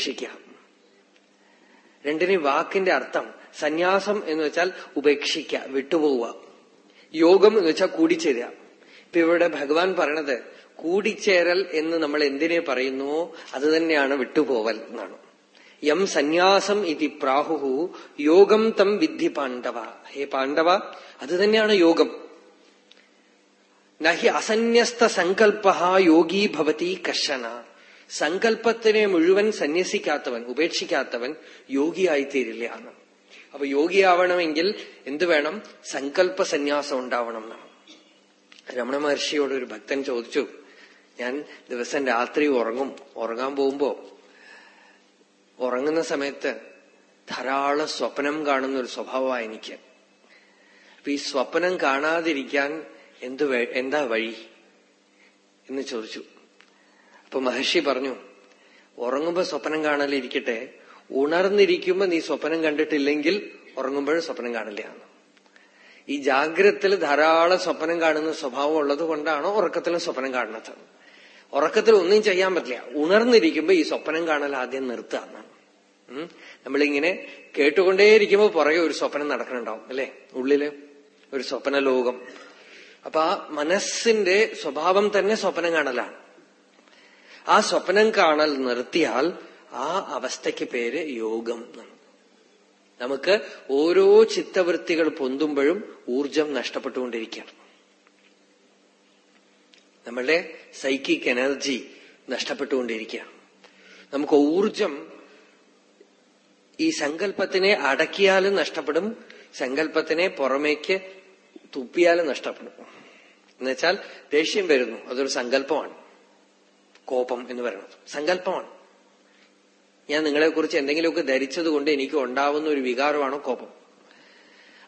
ഉപേക്ഷിക്കാം. രണ്ടിനും വാക്കിന്റെ അർത്ഥം സന്യാസം എന്ന് വെച്ചാൽ ഉപേക്ഷിക്കുക വിട്ടുപോവുക. യോഗം എന്ന് വെച്ചാൽ കൂടിച്ചേരുക. ഇപ്പൊ ഇവിടെ ഭഗവാൻ പറയണത് കൂടിച്ചേരൽ എന്ന് നമ്മൾ എന്തിനെ പറയുന്നുവോ അത് തന്നെയാണ് വിട്ടുപോവൽ എന്നാണ്. യം സന്യാസം ഇതി പ്രാഹുഹു യോഗം തം വിദ്ധി പാണ്ഡവ. ഹേ പാണ്ഡവ അത് തന്നെയാണ് യോഗം. നഹി അസന്യസ്ത സങ്കൽപ്പ യോഗീ ഭവതി സങ്കല്പത്തിനെ മുഴുവൻ സന്യസിക്കാത്തവൻ ഉപേക്ഷിക്കാത്തവൻ യോഗിയായിത്തീരില്ല എന്ന് അപ്പൊ യോഗിയാവണമെങ്കിൽ എന്തു വേണം? സങ്കല്പ സന്യാസം ഉണ്ടാവണം എന്നാണ്. രമണ മഹർഷിയോട് ഒരു ഭക്തൻ ചോദിച്ചു ഞാൻ ദിവസം രാത്രി ഉറങ്ങും. ഉറങ്ങാൻ പോകുമ്പോ ഉറങ്ങുന്ന സമയത്ത് ധാരാളം സ്വപ്നം കാണുന്ന ഒരു സ്വഭാവമാണ് എനിക്ക്. അപ്പൊ ഈ സ്വപ്നം കാണാതിരിക്കാൻ എന്ത് എന്താ വഴി? എന്ന് ചോദിച്ചു. അപ്പൊ മഹർഷി പറഞ്ഞു ഉറങ്ങുമ്പോ സ്വപ്നം കാണലിരിക്കട്ടെ ഉണർന്നിരിക്കുമ്പോ നീ സ്വപ്നം കണ്ടിട്ടില്ലെങ്കിൽ ഉറങ്ങുമ്പോഴും സ്വപ്നം കാണില്ല. ഈ ജാഗ്രതത്തിൽ ധാരാളം സ്വപ്നം കാണുന്ന സ്വഭാവം ഉള്ളത് കൊണ്ടാണോ ഉറക്കത്തിലും സ്വപ്നം കാണുന്നത്. ഉറക്കത്തിൽ ഒന്നും ചെയ്യാൻ പറ്റില്ല. ഉണർന്നിരിക്കുമ്പോ ഈ സ്വപ്നം കാണൽ ആദ്യം നിർത്തുക നമ്മളിങ്ങനെ കേട്ടുകൊണ്ടേയിരിക്കുമ്പോ പുറകെ ഒരു സ്വപ്നം നടക്കുന്നുണ്ടാവും അല്ലെ? ഉള്ളിൽ ഒരു സ്വപ്ന ലോകം അപ്പൊ ആ മനസ്സിന്റെ സ്വഭാവം തന്നെ സ്വപ്നം കാണലാണ്. ആ സ്വപ്നം കാണൽ നിർത്തിയാൽ ആ അവസ്ഥയ്ക്ക് പേര് യോഗം നമുക്ക് ഓരോ ചിത്തവൃത്തികൾ പൊന്തുമ്പോഴും ഊർജം നഷ്ടപ്പെട്ടുകൊണ്ടിരിക്കുകയാണ്. നമ്മളുടെ സൈക്കിക് എനർജി നഷ്ടപ്പെട്ടുകൊണ്ടിരിക്കുകയാണ്. നമുക്ക് ഊർജം ഈ സങ്കല്പത്തിനെ അടക്കിയാലും നഷ്ടപ്പെടും സങ്കല്പത്തിനെ പുറമേക്ക് തുപ്പിയാലും നഷ്ടപ്പെടും. എന്നുവെച്ചാൽ ദേഷ്യം വരുന്നു അതൊരു സങ്കല്പമാണ്. കോപം എന്ന് പറയുന്നത്. സങ്കല്പമാണ്. ഞാൻ നിങ്ങളെക്കുറിച്ച് എന്തെങ്കിലുമൊക്കെ ധരിച്ചതുകൊണ്ട് എനിക്ക് ഉണ്ടാവുന്ന ഒരു വികാരമാണ് കോപം?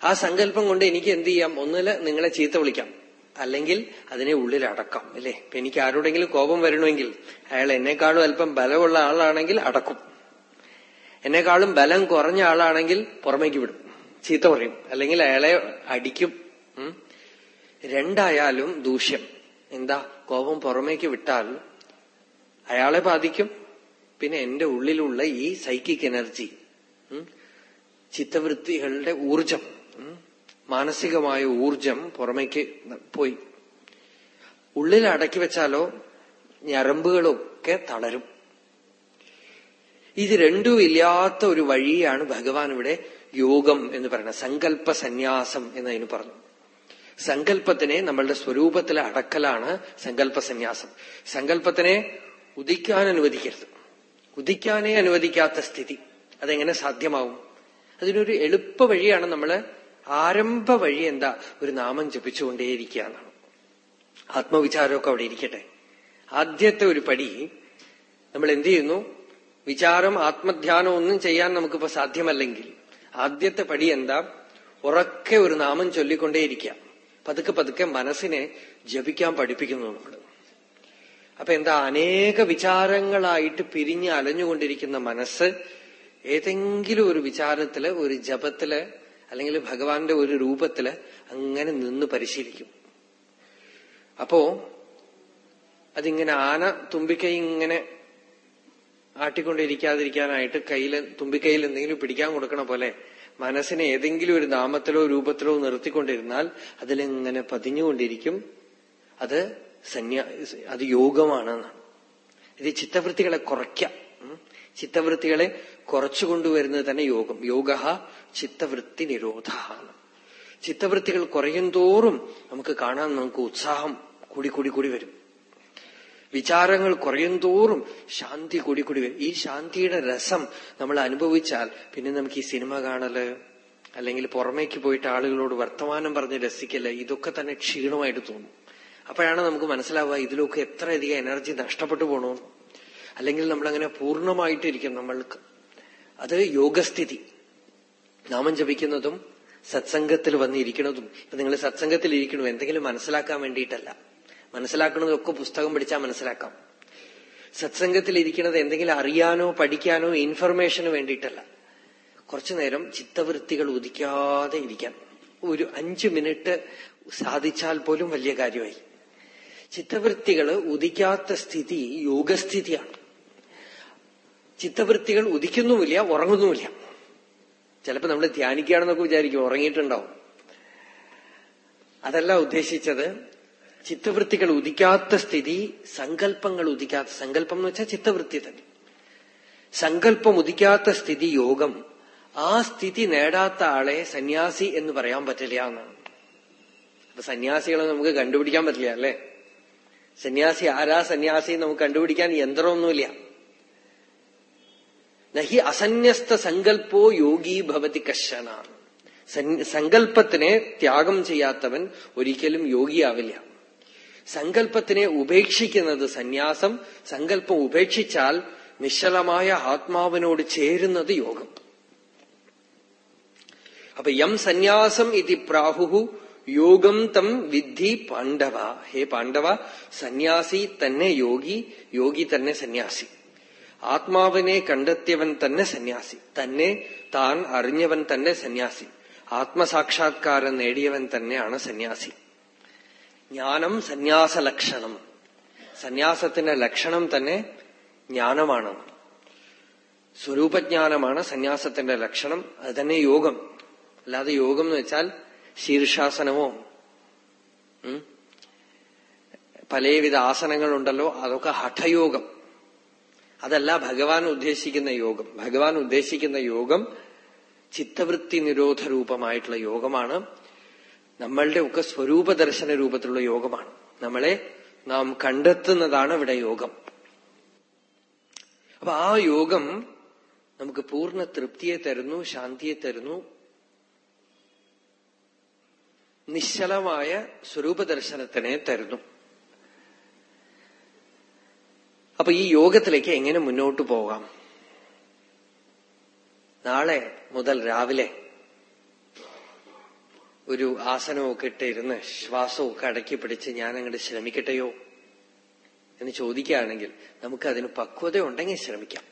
ആ സങ്കല്പം കൊണ്ട് എനിക്ക് എന്ത് ചെയ്യാം? ഒന്നിൽ നിങ്ങളെ ചീത്ത വിളിക്കാം. അല്ലെങ്കിൽ അതിനെ ഉള്ളിൽ അടക്കാം അല്ലേ? ഇപ്പൊ എനിക്ക് ആരോടെങ്കിലും കോപം വരണമെങ്കിൽ അയാൾ എന്നെക്കാളും അല്പം ബലമുള്ള ആളാണെങ്കിൽ അടക്കും. എന്നെക്കാളും ബലം കുറഞ്ഞ ആളാണെങ്കിൽ പുറമേക്ക് വിടും. ചീത്ത പറയും. അല്ലെങ്കിൽ അയാളെ അടിക്കും. രണ്ടായാലും ദൂഷ്യം. എന്താ? കോപം പുറമേക്ക് വിട്ടാൽ അയാളെ ബാധിക്കും. പിന്നെ എന്റെ ഉള്ളിലുള്ള ഈ സൈക്കിക് എനർജി ചിത്തവൃത്തികളുടെ ഊർജം മാനസികമായ ഊർജം പുറമേക്ക് പോയി. ഉള്ളിൽ അടക്കി വെച്ചാലോ ഞരമ്പുകളൊക്കെ തളരും. ഇത് രണ്ടും ഇല്ലാത്ത ഒരു വഴിയാണ് ഭഗവാൻ ഇവിടെ യോഗം എന്ന് പറയുന്നത്. സങ്കല്പ സന്യാസം എന്നതിന് പറഞ്ഞു. സങ്കല്പത്തിനെ നമ്മളുടെ സ്വരൂപത്തിലെ അടക്കലാണ് സങ്കല്പ സന്യാസം. സങ്കല്പത്തിനെ ഉദിക്കാൻ അനുവദിക്കരുത്. ഉദിക്കാനേ അനുവദിക്കാത്ത സ്ഥിതി. അതെങ്ങനെ സാധ്യമാവും? അതിനൊരു എളുപ്പ വഴിയാണ് നമ്മൾ ആരംഭ വഴി എന്താ? ഒരു നാമം ജപിച്ചുകൊണ്ടേയിരിക്കുക എന്നാണ് ആത്മവിചാരമൊക്കെ അവിടെ ഇരിക്കട്ടെ. ആദ്യത്തെ ഒരു പടി നമ്മൾ എന്ത് ചെയ്യുന്നു? വിചാരം ആത്മധ്യാനം ഒന്നും ചെയ്യാൻ നമുക്കിപ്പോ സാധ്യമല്ലെങ്കിൽ ആദ്യത്തെ പടി എന്താ? ഉറക്കെ ഒരു നാമം ചൊല്ലിക്കൊണ്ടേയിരിക്കുക. പതുക്കെ പതുക്കെ മനസ്സിനെ ജപിക്കാൻ പഠിപ്പിക്കുന്നു നമ്മൾ അപ്പൊ എന്താ അനേക വിചാരങ്ങളായിട്ട് പിരിഞ്ഞ് അലഞ്ഞുകൊണ്ടിരിക്കുന്ന മനസ്സ് ഏതെങ്കിലും ഒരു വിചാരത്തിൽ ഒരു ജപത്തിൽ അല്ലെങ്കിൽ ഭഗവാന്റെ ഒരു രൂപത്തിൽ അങ്ങനെ നിന്ന് പരിശീലിക്കും. അപ്പോ അതിങ്ങനെ ആന തുമ്പിക്കൈ ഇങ്ങനെ ആട്ടിക്കൊണ്ടിരിക്കാതിരിക്കാനായിട്ട് കയ്യിൽ തുമ്പിക്കൈയിൽ എന്തെങ്കിലും പിടിക്കാൻ കൊടുക്കണ പോലെ മനസ്സിനെ ഏതെങ്കിലും ഒരു നാമത്തിലോ രൂപത്തിലോ നിർത്തിക്കൊണ്ടിരുന്നാൽ അതിലിങ്ങനെ പതിഞ്ഞുകൊണ്ടിരിക്കും. അത് സന്യാ അത് യോഗമാണെന്നാണ് ഇത് ചിത്തവൃത്തികളെ കുറയ്ക്കാം. ചിത്തവൃത്തികളെ കുറച്ചു കൊണ്ടുവരുന്നത് തന്നെ യോഗം. യോഗ ചിത്തവൃത്തി നിരോധ ചിത്തവൃത്തികൾ കുറയും തോറും നമുക്ക് കാണാൻ നമുക്ക് ഉത്സാഹം കൂടി കൂടി കൂടി വരും. വിചാരങ്ങൾ കുറയും തോറും ശാന്തി കൂടി കൂടി വരും. ഈ ശാന്തിയുടെ രസം നമ്മൾ അനുഭവിച്ചാൽ പിന്നെ നമുക്ക് ഈ സിനിമ കാണൽ അല്ലെങ്കിൽ പുറമേക്ക് പോയിട്ട് ആളുകളോട് വർത്തമാനം പറഞ്ഞ് രസിക്കൽ ഇതൊക്കെ തന്നെ ക്ഷീണമായിട്ട് തോന്നും. അപ്പോഴാണ് നമുക്ക് മനസ്സിലാവുക ഇതിലൊക്കെ എത്രയധികം എനർജി നഷ്ടപ്പെട്ടു പോണോ. അല്ലെങ്കിൽ നമ്മളങ്ങനെ പൂർണമായിട്ടിരിക്കും നമ്മൾക്ക് അത് യോഗസ്ഥിതി. നാമം ജപിക്കുന്നതും സത്സംഗത്തിൽ വന്നിരിക്കുന്നതും. ഇപ്പൊ നിങ്ങൾ സത്സംഗത്തിൽ ഇരിക്കണു എന്തെങ്കിലും മനസ്സിലാക്കാൻ വേണ്ടിയിട്ടല്ല. മനസ്സിലാക്കുന്നതൊക്കെ പുസ്തകം പഠിച്ചാൽ മനസ്സിലാക്കാം. സത്സംഗത്തിൽ ഇരിക്കുന്നത് എന്തെങ്കിലും അറിയാനോ പഠിക്കാനോ ഇൻഫർമേഷന് വേണ്ടിയിട്ടല്ല. കുറച്ചു നേരം ചിത്തവൃത്തികൾ ഉദിക്കാതെ ഇരിക്കാൻ ഒരു അഞ്ചു മിനിറ്റ് സാധിച്ചാൽ പോലും വലിയ കാര്യമായി. ചിത്തവൃത്തികൾ ഉദിക്കാത്ത സ്ഥിതി യോഗസ്ഥിതിയാണ്. ചിത്തവൃത്തികൾ ഉദിക്കുന്നുമില്ല ഉറങ്ങുന്നുമില്ല. ചിലപ്പോൾ നമ്മൾ ധ്യാനിക്കുകയാണെന്നൊക്കെ വിചാരിക്കും ഉറങ്ങിയിട്ടുണ്ടാവും. അതല്ല ഉദ്ദേശിച്ചത് ചിത്തവൃത്തികൾ ഉദിക്കാത്ത സ്ഥിതി സങ്കല്പങ്ങൾ ഉദിക്കാത്ത സങ്കല്പം എന്ന് വെച്ചാൽ ചിത്തവൃത്തി തന്നെ. സങ്കല്പം ഉദിക്കാത്ത സ്ഥിതി യോഗം ആ സ്ഥിതി നേടാത്ത ആളെ സന്യാസി എന്ന് പറയാൻ പറ്റില്ല എന്നാണ്. അപ്പൊ സന്യാസികളെ നമുക്ക് കണ്ടുപിടിക്കാൻ പറ്റില്ല അല്ലേ? സന്യാസി ആരാ സന്യാസി നമുക്ക് കണ്ടുപിടിക്കാൻ യന്ത്രമൊന്നുമില്ല. നഹി അസന്യസ്ത സങ്കല്പോ യോഗി ഭവതി കശന സങ്കല്പത്തിനെ ത്യാഗം ചെയ്യാത്തവൻ ഒരിക്കലും യോഗിയാവില്ല. സങ്കല്പത്തിനെ ഉപേക്ഷിക്കുന്നത് സന്യാസം സങ്കല്പം ഉപേക്ഷിച്ചാൽ നിശ്ചലമായ ആത്മാവിനോട് ചേരുന്നത് യോഗം. അപ്പൊ യം സന്യാസം ഇതി പ്രാഹു യോഗം തം വിദ്ധി പാണ്ഡവ. ഹേ പാണ്ഡവ സന്യാസി തന്നെ യോഗി യോഗി തന്നെ സന്യാസി. ആത്മാവിനെ കണ്ടെത്തിയവൻ തന്നെ സന്യാസി. തന്നെ താൻ അറിഞ്ഞവൻ തന്നെ സന്യാസി. ആത്മസാക്ഷാത്കാരം നേടിയവൻ തന്നെയാണ് സന്യാസി. ജ്ഞാനം സന്യാസ ലക്ഷണം. സന്യാസത്തിന്റെ ലക്ഷണം തന്നെ ജ്ഞാനമാണ്. സ്വരൂപജ്ഞാനമാണ് സന്യാസത്തിന്റെ ലക്ഷണം. അത് തന്നെ യോഗം. അല്ലാതെ യോഗം എന്ന് വെച്ചാൽ ശീർഷാസനമോ പലവിധ ആസനങ്ങളുണ്ടല്ലോ അതൊക്കെ ഹഠയോഗം. അതല്ല ഭഗവാൻ ഉദ്ദേശിക്കുന്ന യോഗം. ഭഗവാൻ ഉദ്ദേശിക്കുന്ന യോഗം ചിത്തവൃത്തി നിരോധ രൂപമായിട്ടുള്ള യോഗമാണ്. നമ്മളുടെ ഒക്കെ സ്വരൂപ ദർശന രൂപത്തിലുള്ള യോഗമാണ്. നമ്മളെ നാം കണ്ടെത്തുന്നതാണ് ഇവിടെ യോഗം. അപ്പൊ ആ യോഗം നമുക്ക് പൂർണ തൃപ്തിയെ തരുന്നു ശാന്തിയെ തരുന്നു നിശ്ചലമായ സ്വരൂപദർശനത്തിനെ തരുന്നു. അപ്പൊ ഈ യോഗത്തിലേക്ക് എങ്ങനെ മുന്നോട്ട് പോകാം? നാളെ മുതൽ രാവിലെ ഒരു ആസനമൊക്കെ ഇട്ടിരുന്ന് ശ്വാസമൊക്കെ അടക്കി പിടിച്ച് ഞാൻ അങ്ങോട്ട് ശ്രമിക്കട്ടെയോ എന്ന് ചോദിക്കുകയാണെങ്കിൽ നമുക്ക് അതിന് പക്വത ഉണ്ടെങ്കിൽ ശ്രമിക്കാം.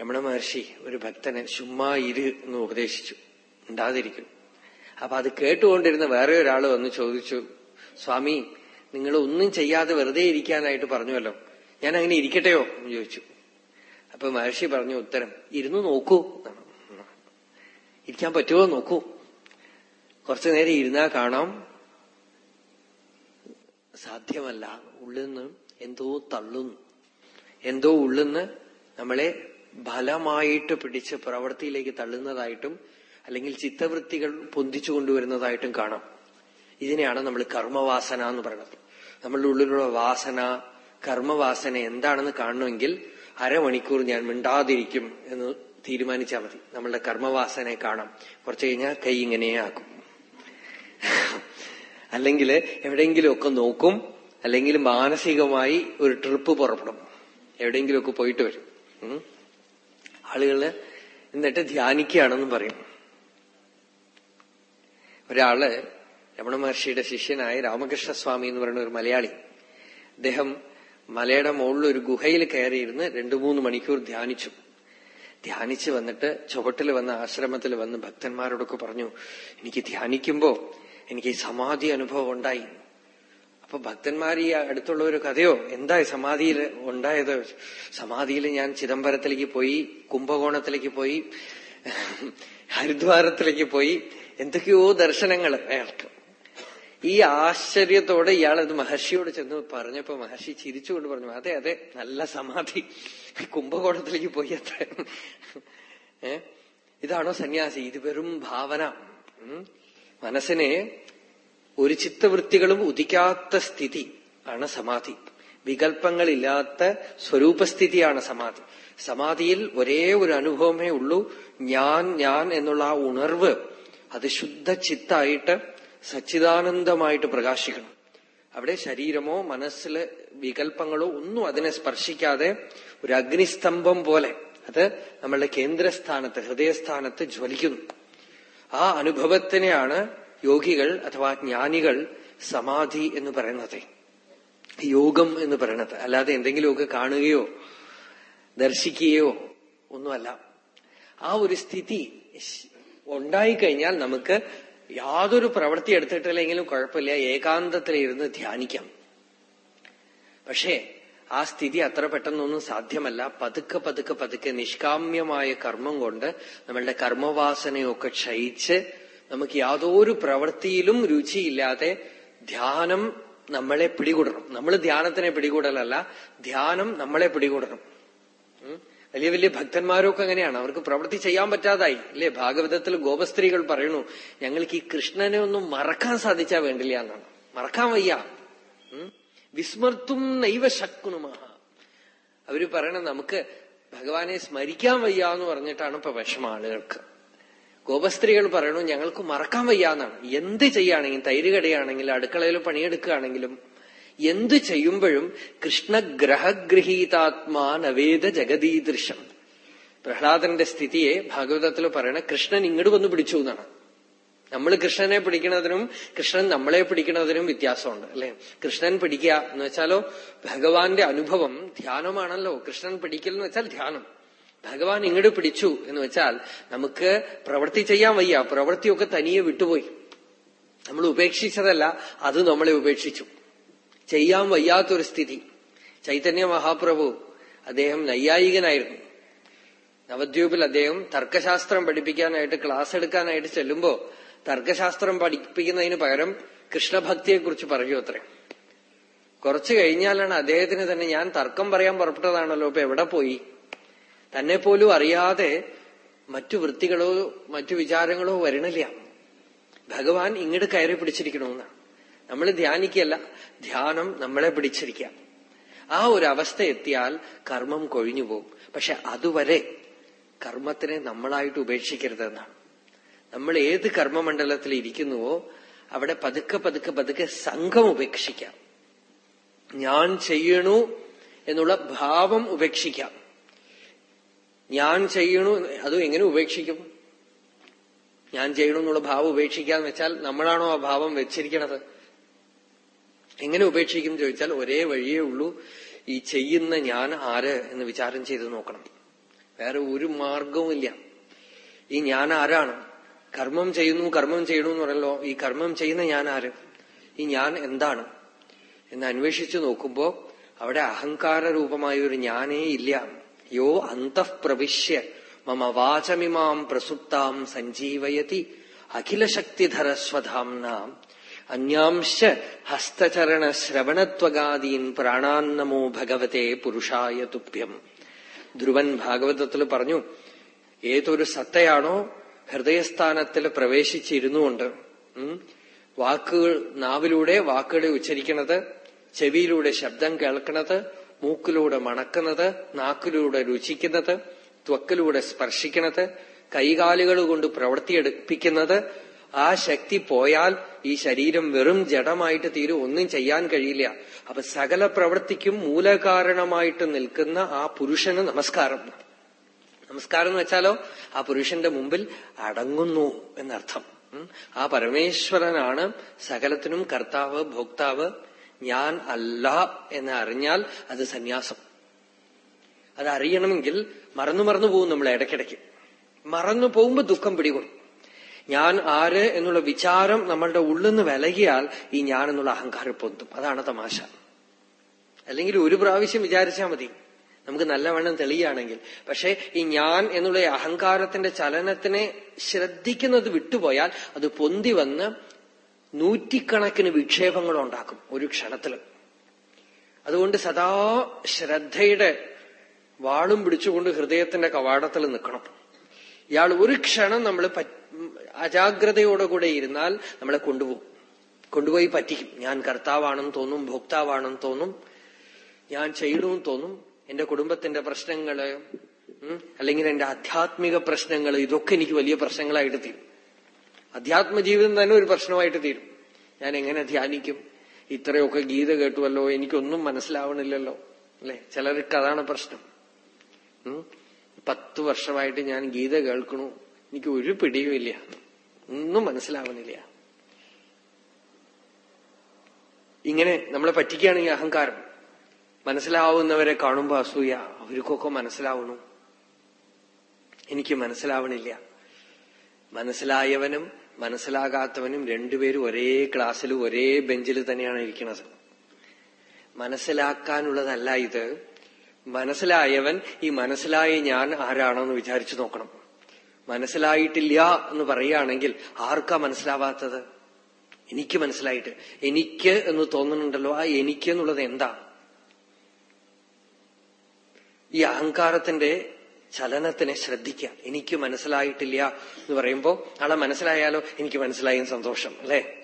രമണ മഹർഷി ഒരു ഭക്തനെ ചുമ്മാ ഇരു എന്ന് ഉപദേശിച്ചു. ഉണ്ടാതിരിക്കും അപ്പൊ അത് കേട്ടുകൊണ്ടിരുന്ന വേറെ ഒരാൾ വന്ന് ചോദിച്ചു സ്വാമി നിങ്ങൾ ഒന്നും ചെയ്യാതെ വെറുതെ ഇരിക്കാനായിട്ട് പറഞ്ഞുവല്ലോ. ഞാൻ അങ്ങനെ ഇരിക്കട്ടെയോ? എന്ന് ചോദിച്ചു. അപ്പൊ മഹർഷി പറഞ്ഞു ഉത്തരം ഇരുന്ന് നോക്കൂ. ഇരിക്കാൻ പറ്റുമോ നോക്കൂ. കുറച്ചു നേരം ഇരുന്നാ കാണാം. സാധ്യമല്ല. ഉള്ളിൽ നിന്ന് എന്തോ തള്ളുന്നു. എന്തോ ഉള്ളിൽ നിന്ന് നമ്മളെ ഫലമായിട്ട് പിടിച്ച് പ്രവൃത്തിയിലേക്ക് തള്ളുന്നതായിട്ടും അല്ലെങ്കിൽ ചിത്തവൃത്തികൾ പൊന്തിച്ചു കൊണ്ടുവരുന്നതായിട്ടും കാണാം. ഇതിനെയാണ് നമ്മൾ കർമ്മവാസന എന്ന് പറയുന്നത്. നമ്മളുടെ ഉള്ളിലുള്ള വാസന കർമ്മവാസന എന്താണെന്ന് കാണണമെങ്കിൽ അരമണിക്കൂർ ഞാൻ മിണ്ടാതിരിക്കും എന്ന് തീരുമാനിച്ചാൽ മതി. നമ്മളുടെ കർമ്മവാസനയെ കാണാം. കുറച്ചു കഴിഞ്ഞാൽ കൈ ഇങ്ങനെ ആക്കും. അല്ലെങ്കിൽ എവിടെയെങ്കിലുമൊക്കെ നോക്കും അല്ലെങ്കിൽ മാനസികമായി ഒരു ട്രിപ്പ് പുറപ്പെടും. എവിടെയെങ്കിലുമൊക്കെ പോയിട്ട് വരും. ആളുകൾ എന്നിട്ട് ധ്യാനിക്കുകയാണെന്നും പറയും. ഒരാൾ രമണ മഹർഷിയുടെ ശിഷ്യനായ രാമകൃഷ്ണസ്വാമി എന്ന് പറയുന്ന ഒരു മലയാളി. അദ്ദേഹം മലയുടെ മുകളിൽ ഒരു ഗുഹയിൽ കയറിയിരുന്ന് രണ്ടു മൂന്ന് മണിക്കൂർ ധ്യാനിച്ചു. ധ്യാനിച്ചു വന്നിട്ട് ചുവട്ടിൽ വന്ന ആശ്രമത്തിൽ വന്ന് ഭക്തന്മാരോടൊക്കെ പറഞ്ഞു എനിക്ക് ധ്യാനിക്കുമ്പോ എനിക്ക് ഈ സമാധി അനുഭവം ഉണ്ടായി. അപ്പൊ ഭക്തന്മാർ ഈ അടുത്തുള്ള ഒരു കഥയോ എന്താ സമാധിയിൽ ഉണ്ടായത്? സമാധിയിൽ ഞാൻ ചിദംബരത്തിലേക്ക് പോയി കുംഭകോണത്തിലേക്ക് പോയി ഹരിദ്വാരത്തിലേക്ക് പോയി എന്തൊക്കെയോ ദർശനങ്ങൾ അയാൾക്ക്. ഈ ആശ്ചര്യത്തോടെ ഇയാൾ അത് മഹർഷിയോട് ചെന്ന് പറഞ്ഞപ്പോ മഹർഷി ചിരിച്ചുകൊണ്ട് പറഞ്ഞു അതെ അതെ നല്ല സമാധി. കുംഭകോണത്തിലേക്ക് പോയി അത്ര. ഇതാണോ സന്യാസി? ഇത് വെറും ഭാവന. മനസ്സിനെ ഒരു ചിത്തവൃത്തികളും ഉദിക്കാത്ത സ്ഥിതി ആണ് സമാധി. വികല്പങ്ങളില്ലാത്ത സ്വരൂപസ്ഥിതിയാണ് സമാധി. സമാധിയിൽ ഒരേ ഒരു അനുഭവമേ ഉള്ളൂ. ഞാൻ ഞാൻ എന്നുള്ള ആ ഉണർവ് അത് ശുദ്ധ ചിത്തായിട്ട് സച്ചിദാനന്ദമായിട്ട് പ്രകാശിക്കണം. അവിടെ ശരീരമോ മനസ്സിൽ വികല്പങ്ങളോ ഒന്നും അതിനെ സ്പർശിക്കാതെ ഒരു അഗ്നിസ്തംഭം പോലെ അത് നമ്മളുടെ കേന്ദ്രസ്ഥാനത്ത് ഹൃദയസ്ഥാനത്ത് ജ്വലിക്കുന്നു. ആ അനുഭവത്തിനെയാണ് യോഗികൾ അഥവാ ജ്ഞാനികൾ സമാധി എന്ന് പറയുന്നത്. യോഗം എന്ന് പറയുന്നത്. അല്ലാതെ എന്തെങ്കിലുമൊക്കെ കാണുകയോ ദർശിക്കുകയോ ഒന്നുമല്ല. ആ ഒരു സ്ഥിതി ഉണ്ടായിക്കഴിഞ്ഞാൽ നമുക്ക് യാതൊരു പ്രവൃത്തി എടുത്തിട്ടില്ലെങ്കിലും കുഴപ്പമില്ല. ഏകാന്തത്തിലിരുന്ന് ധ്യാനിക്കാം. പക്ഷേ ആ സ്ഥിതി അത്ര പെട്ടെന്നൊന്നും സാധ്യമല്ല. പതുക്കെ പതുക്കെ പതുക്കെ നിഷ്കാമ്യമായ കർമ്മം കൊണ്ട് നമ്മളുടെ കർമ്മവാസനയൊക്കെ ക്ഷയിച്ച് നമുക്ക് യാതൊരു പ്രവൃത്തിയിലും രുചിയില്ലാതെ ധ്യാനം നമ്മളെ പിടികൂടണം. നമ്മൾ ധ്യാനത്തിനെ പിടികൂടലല്ല ധ്യാനം നമ്മളെ പിടികൂടണം. വലിയ വലിയ ഭക്തന്മാരൊക്കെ അങ്ങനെയാണ്. അവർക്ക് പ്രവൃത്തി ചെയ്യാൻ പറ്റാതായി. അല്ലേ? ഭാഗവതത്തിൽ ഗോപസ്ത്രീകൾ പറയുന്നു ഞങ്ങൾക്ക് ഈ കൃഷ്ണനെ ഒന്നും മറക്കാൻ സാധിച്ചാ വേണ്ടില്ല എന്നാണ്. മറക്കാൻ വയ്യ. വിസ്മർത്തും നൈവ ശക്കുണുമാ അവർ പറയണ നമുക്ക് ഭഗവാനെ സ്മരിക്കാൻ വയ്യ എന്ന് പറഞ്ഞിട്ടാണ് ഇപ്പൊ വിഷമ ആളുകൾക്ക്. ഗോപസ്ത്രീകൾ പറയണു ഞങ്ങൾക്ക് മറക്കാൻ വയ്യ എന്നാണ്. എന്ത് ചെയ്യുകയാണെങ്കിലും തൈര് കടയാണെങ്കിലും അടുക്കളയിൽ പണിയെടുക്കുകയാണെങ്കിലും എന്തു ചെയ്യുമ്പോഴും കൃഷ്ണഗ്രഹഗൃഹീതാത്മാ നവേദ ജഗദീദൃശം. പ്രഹ്ലാദന്റെ സ്ഥിതിയെ ഭാഗവതത്തിൽ പറയണ കൃഷ്ണൻ ഇങ്ങോട്ട് വന്ന് പിടിച്ചു എന്നാണ്. നമ്മൾ കൃഷ്ണനെ പിടിക്കുന്നതിനും കൃഷ്ണൻ നമ്മളെ പിടിക്കുന്നതിനും വ്യത്യാസമുണ്ട് അല്ലെ? കൃഷ്ണൻ പിടിക്കുക എന്ന് വെച്ചാലോ ഭഗവാന്റെ അനുഭവം ധ്യാനമാണല്ലോ. കൃഷ്ണൻ പിടിക്കൽ എന്ന് വെച്ചാൽ ധ്യാനം. ഭഗവാൻ ഇങ്ങോട്ട് പിടിച്ചു എന്ന് വെച്ചാൽ നമുക്ക് പ്രവൃത്തി ചെയ്യാൻ വയ്യ. പ്രവൃത്തിയൊക്കെ തനിയെ വിട്ടുപോയി. നമ്മൾ ഉപേക്ഷിച്ചതല്ല അത് നമ്മളെ ഉപേക്ഷിച്ചു. ചെയ്യാൻ വയ്യാത്തൊരു സ്ഥിതി. ചൈതന്യ മഹാപ്രഭു അദ്ദേഹം നൈയായികനായിരുന്നു. നവദ്വീപിൽ അദ്ദേഹം തർക്കശാസ്ത്രം പഠിപ്പിക്കാനായിട്ട് ക്ലാസ് എടുക്കാനായിട്ട് ചെല്ലുമ്പോ തർക്കശാസ്ത്രം പഠിപ്പിക്കുന്നതിന് പകരം കൃഷ്ണഭക്തിയെക്കുറിച്ച് പറയൂ അത്രേ. കുറച്ചു കഴിഞ്ഞാലാണ് അദ്ദേഹത്തിന് തന്നെ ഞാൻ തർക്കം പറയാൻ പുറപ്പെട്ടതാണല്ലോ ഇപ്പൊ എവിടെ പോയി? തന്നെ പോലും അറിയാതെ മറ്റു വൃത്തികളോ മറ്റു വിചാരങ്ങളോ വരണില്ല. ഭഗവാൻ ഇങ്ങോട്ട് കയറി പിടിച്ചിരിക്കണമെന്നാണ്. നമ്മൾ ധ്യാനിക്കല്ല ധ്യാനം നമ്മളെ പിടിച്ചിരിക്കാം ആ ഒരു അവസ്ഥ എത്തിയാൽ കർമ്മം കൊഴിഞ്ഞു പോകും. പക്ഷെ അതുവരെ കർമ്മത്തിനെ നമ്മളായിട്ട് ഉപേക്ഷിക്കരുതെന്നാണ് നമ്മൾ ഏത് കർമ്മമണ്ഡലത്തിൽ ഇരിക്കുന്നുവോ അവിടെ പതുക്കെ പതുക്കെ പതുക്കെ സംഘം ഉപേക്ഷിക്കാം. ഞാൻ ചെയ്യണു എന്നുള്ള ഭാവം ഉപേക്ഷിക്കാം. ഞാൻ ചെയ്യണു അത് എങ്ങനെ ഉപേക്ഷിക്കും? ഞാൻ ചെയ്യണു എന്നുള്ള ഭാവം ഉപേക്ഷിക്കാന്ന് വെച്ചാൽ നമ്മളാണോ ആ ഭാവം വെച്ചിരിക്കണത്? എങ്ങനെ ഉപേക്ഷിക്കും ചോദിച്ചാൽ ഒരേ വഴിയേ ഉള്ളൂ ഈ ചെയ്യുന്ന ഞാൻ ആര് എന്ന് വിചാരം ചെയ്ത് നോക്കണം. വേറെ ഒരു മാർഗവുമില്ല ഈ ഞാൻ ആരാണ്? കർമ്മം ചെയ്യുന്നു കർമ്മം ചെയ്യണു എന്ന് പറയല്ലോ ഈ കർമ്മം ചെയ്യുന്ന ഞാൻ ആര്? ഈ ഞാൻ എന്താണ്? എന്ന് അന്വേഷിച്ചു നോക്കുമ്പോ അവിടെ അഹങ്കാര രൂപമായ ഒരു ഞാനേ ഇല്ല. യോ അന്തഃപ്രവിശ്യ. മമ വാചമിമാം പ്രസുപ്താം സഞ്ജീവയതി. അഖിലശക്തിധരസ്വധാംനാം. അന്യാംശ ഹസ്തചരണ ശ്രവണത്വഗാദീൻ പ്രാണാന്നമോ ഭഗവത്തെ പുരുഷായ തുഭ്യം. ധ്രുവൻ ഭാഗവതത്തിൽ പറഞ്ഞു ഏതൊരു സത്തയാണോ ഹൃദയസ്ഥാനത്തിൽ പ്രവേശിച്ചിരുന്നുകൊണ്ട് വാക്കുകൾ നാവിലൂടെ വാക്കുകളെ ഉച്ചരിക്കണത് ചെവിയിലൂടെ ശബ്ദം കേൾക്കണത് മൂക്കിലൂടെ മണക്കുന്നത് നാക്കിലൂടെ രുചിക്കുന്നത് ത്വക്കിലൂടെ സ്പർശിക്കണത് കൈകാലുകൾ കൊണ്ട് പ്രവർത്തിയെടുപ്പിക്കുന്നത് ആ ശക്തി പോയാൽ ഈ ശരീരം വെറും ജഡമായിട്ട് തീരും ഒന്നും ചെയ്യാൻ കഴിയില്ല. അപ്പൊ സകല പ്രവൃത്തിക്കും മൂലകാരണമായിട്ട് നിൽക്കുന്ന ആ പുരുഷന് നമസ്കാരം. നമസ്കാരം എന്ന് വെച്ചാലോ ആ പുരുഷന്റെ മുമ്പിൽ അടങ്ങുന്നു എന്നർത്ഥം. ആ പരമേശ്വരനാണ് സകലത്തിനും കർത്താവ് ഭോക്താവ് ഞാൻ അല്ല എന്ന് അറിഞ്ഞാൽ അത് സന്യാസം. അത് അറിയണമെങ്കിൽ മറന്നു മറന്നു പോകും നമ്മൾ ഇടയ്ക്കിടയ്ക്ക്. മറന്നു പോകുമ്പോ ദുഃഖം പിടികൊള്ളും ഞാൻ ആര് എന്നുള്ള വിചാരം നമ്മളുടെ ഉള്ളിൽ നിന്ന് വിലകിയാൽ ഈ ഞാൻ എന്നുള്ള അഹങ്കാരം പൊന്തും. അതാണ് തമാശ. അല്ലെങ്കിൽ ഒരു പ്രാവശ്യം വിചാരിച്ചാൽ മതി. നമുക്ക് നല്ലവണ്ണം തെളിയുകയാണെങ്കിൽ. പക്ഷെ ഈ ഞാൻ എന്നുള്ള അഹങ്കാരത്തിന്റെ ചലനത്തിനെ ശ്രദ്ധിക്കുന്നത് വിട്ടുപോയാൽ അത് പൊന്തി വന്ന് നൂറ്റിക്കണക്കിന് വിക്ഷേപങ്ങൾ ഉണ്ടാക്കും ഒരു ക്ഷണത്തിൽ അതുകൊണ്ട് സദാ ശ്രദ്ധയുടെ വാളും പിടിച്ചുകൊണ്ട് ഹൃദയത്തിന്റെ കവാടത്തിൽ നിൽക്കണം. ഇയാൾ ഒരു ക്ഷണം നമ്മൾ അജാഗ്രതയോടുകൂടെ ഇരുന്നാൽ നമ്മളെ കൊണ്ടുപോകും. കൊണ്ടുപോയി പറ്റിക്കും. ഞാൻ കർത്താവാണെന്ന് തോന്നും ഭോക്താവാണെന്ന് തോന്നും ഞാൻ ചെയ്യണമെന്ന് തോന്നും എന്റെ കുടുംബത്തിന്റെ പ്രശ്നങ്ങൾ അല്ലെങ്കിൽ എന്റെ ആധ്യാത്മിക പ്രശ്നങ്ങൾ ഇതൊക്കെ എനിക്ക് വലിയ പ്രശ്നങ്ങളായിട്ട് തീരും. അധ്യാത്മ ജീവിതം തന്നെ ഒരു പ്രശ്നമായിട്ട് തീരും. ഞാൻ എങ്ങനെ ധ്യാനിക്കും? ഇത്രയൊക്കെ ഗീത കേട്ടുവല്ലോ എനിക്കൊന്നും മനസ്സിലാവണില്ലല്ലോ അല്ലെ? ചിലർക്ക് അതാണ് പ്രശ്നം. പത്ത് വർഷമായിട്ട് ഞാൻ ഗീത കേൾക്കണു. എനിക്ക് ഒരു പിടിയുമില്ല. ഒന്നും മനസ്സിലാവുന്നില്ല. ഇങ്ങനെ നമ്മളെ പറ്റിക്കുകയാണ് ഈ അഹങ്കാരം. മനസ്സിലാവുന്നവരെ കാണുമ്പോ അസൂയ അവർക്കൊക്കെ മനസ്സിലാവണു. എനിക്ക് മനസ്സിലാവണില്ല. മനസ്സിലായവനും മനസ്സിലാകാത്തവനും രണ്ടുപേരും ഒരേ ക്ലാസ്സിൽ ഒരേ ബെഞ്ചിൽ തന്നെയാണ് ഇരിക്കുന്നത് മനസ്സിലാക്കാനുള്ളതല്ല ഇത്. മനസ്സിലായവൻ ഈ മനസ്സിലായ ഞാൻ ആരാണെന്ന് വിചാരിച്ചു നോക്കണം. മനസ്സിലായിട്ടില്ല എന്ന് പറയുകയാണെങ്കിൽ ആർക്കാ മനസ്സിലാവാത്തത്? എനിക്ക് മനസ്സിലായിട്ട്. എനിക്ക് എന്ന് തോന്നുന്നുണ്ടല്ലോ. ആ എനിക്ക് എന്നുള്ളത് എന്താ? ഈ അഹങ്കാരത്തിന്റെ ചലനത്തിനെ ശ്രദ്ധിക്കുക. എനിക്ക് മനസ്സിലായിട്ടില്ല എന്ന് പറയുമ്പോൾ ആളെ മനസ്സിലായാലോ? എനിക്ക് മനസ്സിലായും സന്തോഷം അല്ലെ?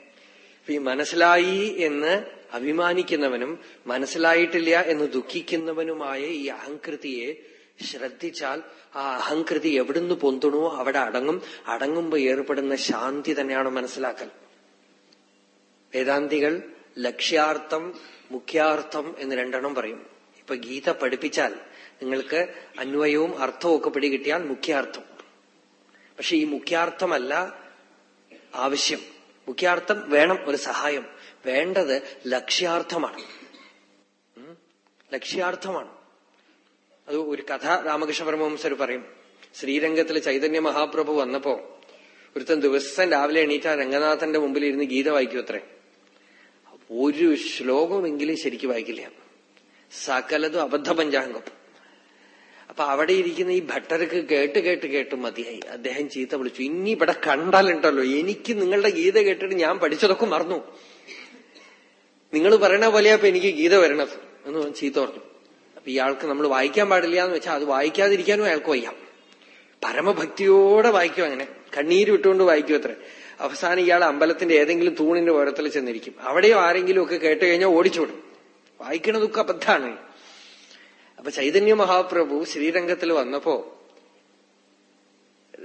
ഈ മനസ്സിലായി എന്ന് അഭിമാനിക്കുന്നവനും മനസ്സിലായിട്ടില്ല എന്ന് ദുഃഖിക്കുന്നവനുമായ ഈ അഹങ്കൃതിയെ ശ്രദ്ധിച്ചാൽ ആ അഹങ്കൃതി എവിടുന്ന് പൊന്തുണോ അവിടെ അടങ്ങും. അടങ്ങുമ്പോൾ ഏർപ്പെടുന്ന ശാന്തി തന്നെയാണ് മനസ്സിലാക്കൽ. വേദാന്തികൾ ലക്ഷ്യാർത്ഥം മുഖ്യാർത്ഥം എന്ന് രണ്ടെണ്ണം പറയും. ഇപ്പൊ ഗീത പഠിപ്പിച്ചാൽ നിങ്ങൾക്ക് അന്വയവും അർത്ഥവും ഒക്കെ പിടികിട്ടിയാൽ മുഖ്യാർത്ഥം. പക്ഷെ ഈ മുഖ്യാർത്ഥമല്ല ആവശ്യം. മുഖ്യാർത്ഥം വേണം ഒരു സഹായം. വേണ്ടത് ലക്ഷ്യാർത്ഥമാണ്. ലക്ഷ്യാർത്ഥമാണ്. അത് ഒരു കഥ രാമകൃഷ്ണ പരമഹംസർ പറയും. ശ്രീരംഗത്തിൽ ചൈതന്യ മഹാപ്രഭു വന്നപ്പോ ഒരുത്തൻ ദിവസം രാവിലെ എണീറ്റ രംഗനാഥന്റെ മുമ്പിൽ ഇരുന്ന് ഗീത വായിക്കൂ അത്രേ. ഒരു ശ്ലോകമെങ്കിലും ശരിക്ക് വായിക്കില്ല. സകലതും അബദ്ധ പഞ്ചാംഗം അപ്പൊ അവിടെ ഇരിക്കുന്ന ഈ ഭട്ടർക്ക് കേട്ട് കേട്ട് കേട്ട് മതിയായി. അദ്ദേഹം ചീത്ത വിളിച്ചു. ഇനി ഇവിടെ കണ്ടാലുണ്ടല്ലോ. എനിക്ക് നിങ്ങളുടെ ഗീത കേട്ടിട്ട് ഞാൻ പഠിച്ചതൊക്കെ മറന്നു. നിങ്ങൾ പറയണ പോലെയാ എനിക്ക് ഗീത വരണത്. എന്ന് ചീത്ത പറഞ്ഞു. ഇയാൾക്ക് നമ്മൾ വായിക്കാൻ പാടില്ല എന്ന് വെച്ചാൽ അത് വായിക്കാതിരിക്കാനും അയാൾക്ക് വയ്യാം. പരമഭക്തിയോടെ വായിക്കും അങ്ങനെ. കണ്ണീര് വിട്ടുകൊണ്ട് വായിക്കും അത്ര. അവസാനം ഇയാൾ അമ്പലത്തിന്റെ ഏതെങ്കിലും തൂണിന്റെ ഓരത്തിൽ ചെന്നിരിക്കും. അവിടെയോ ആരെങ്കിലും ഒക്കെ കേട്ട് കഴിഞ്ഞാൽ ഓടിച്ചോടും. വായിക്കണതൊക്കെ അബദ്ധാണ്. അപ്പൊ ചൈതന്യ മഹാപ്രഭു ശ്രീരംഗത്തിൽ വന്നപ്പോ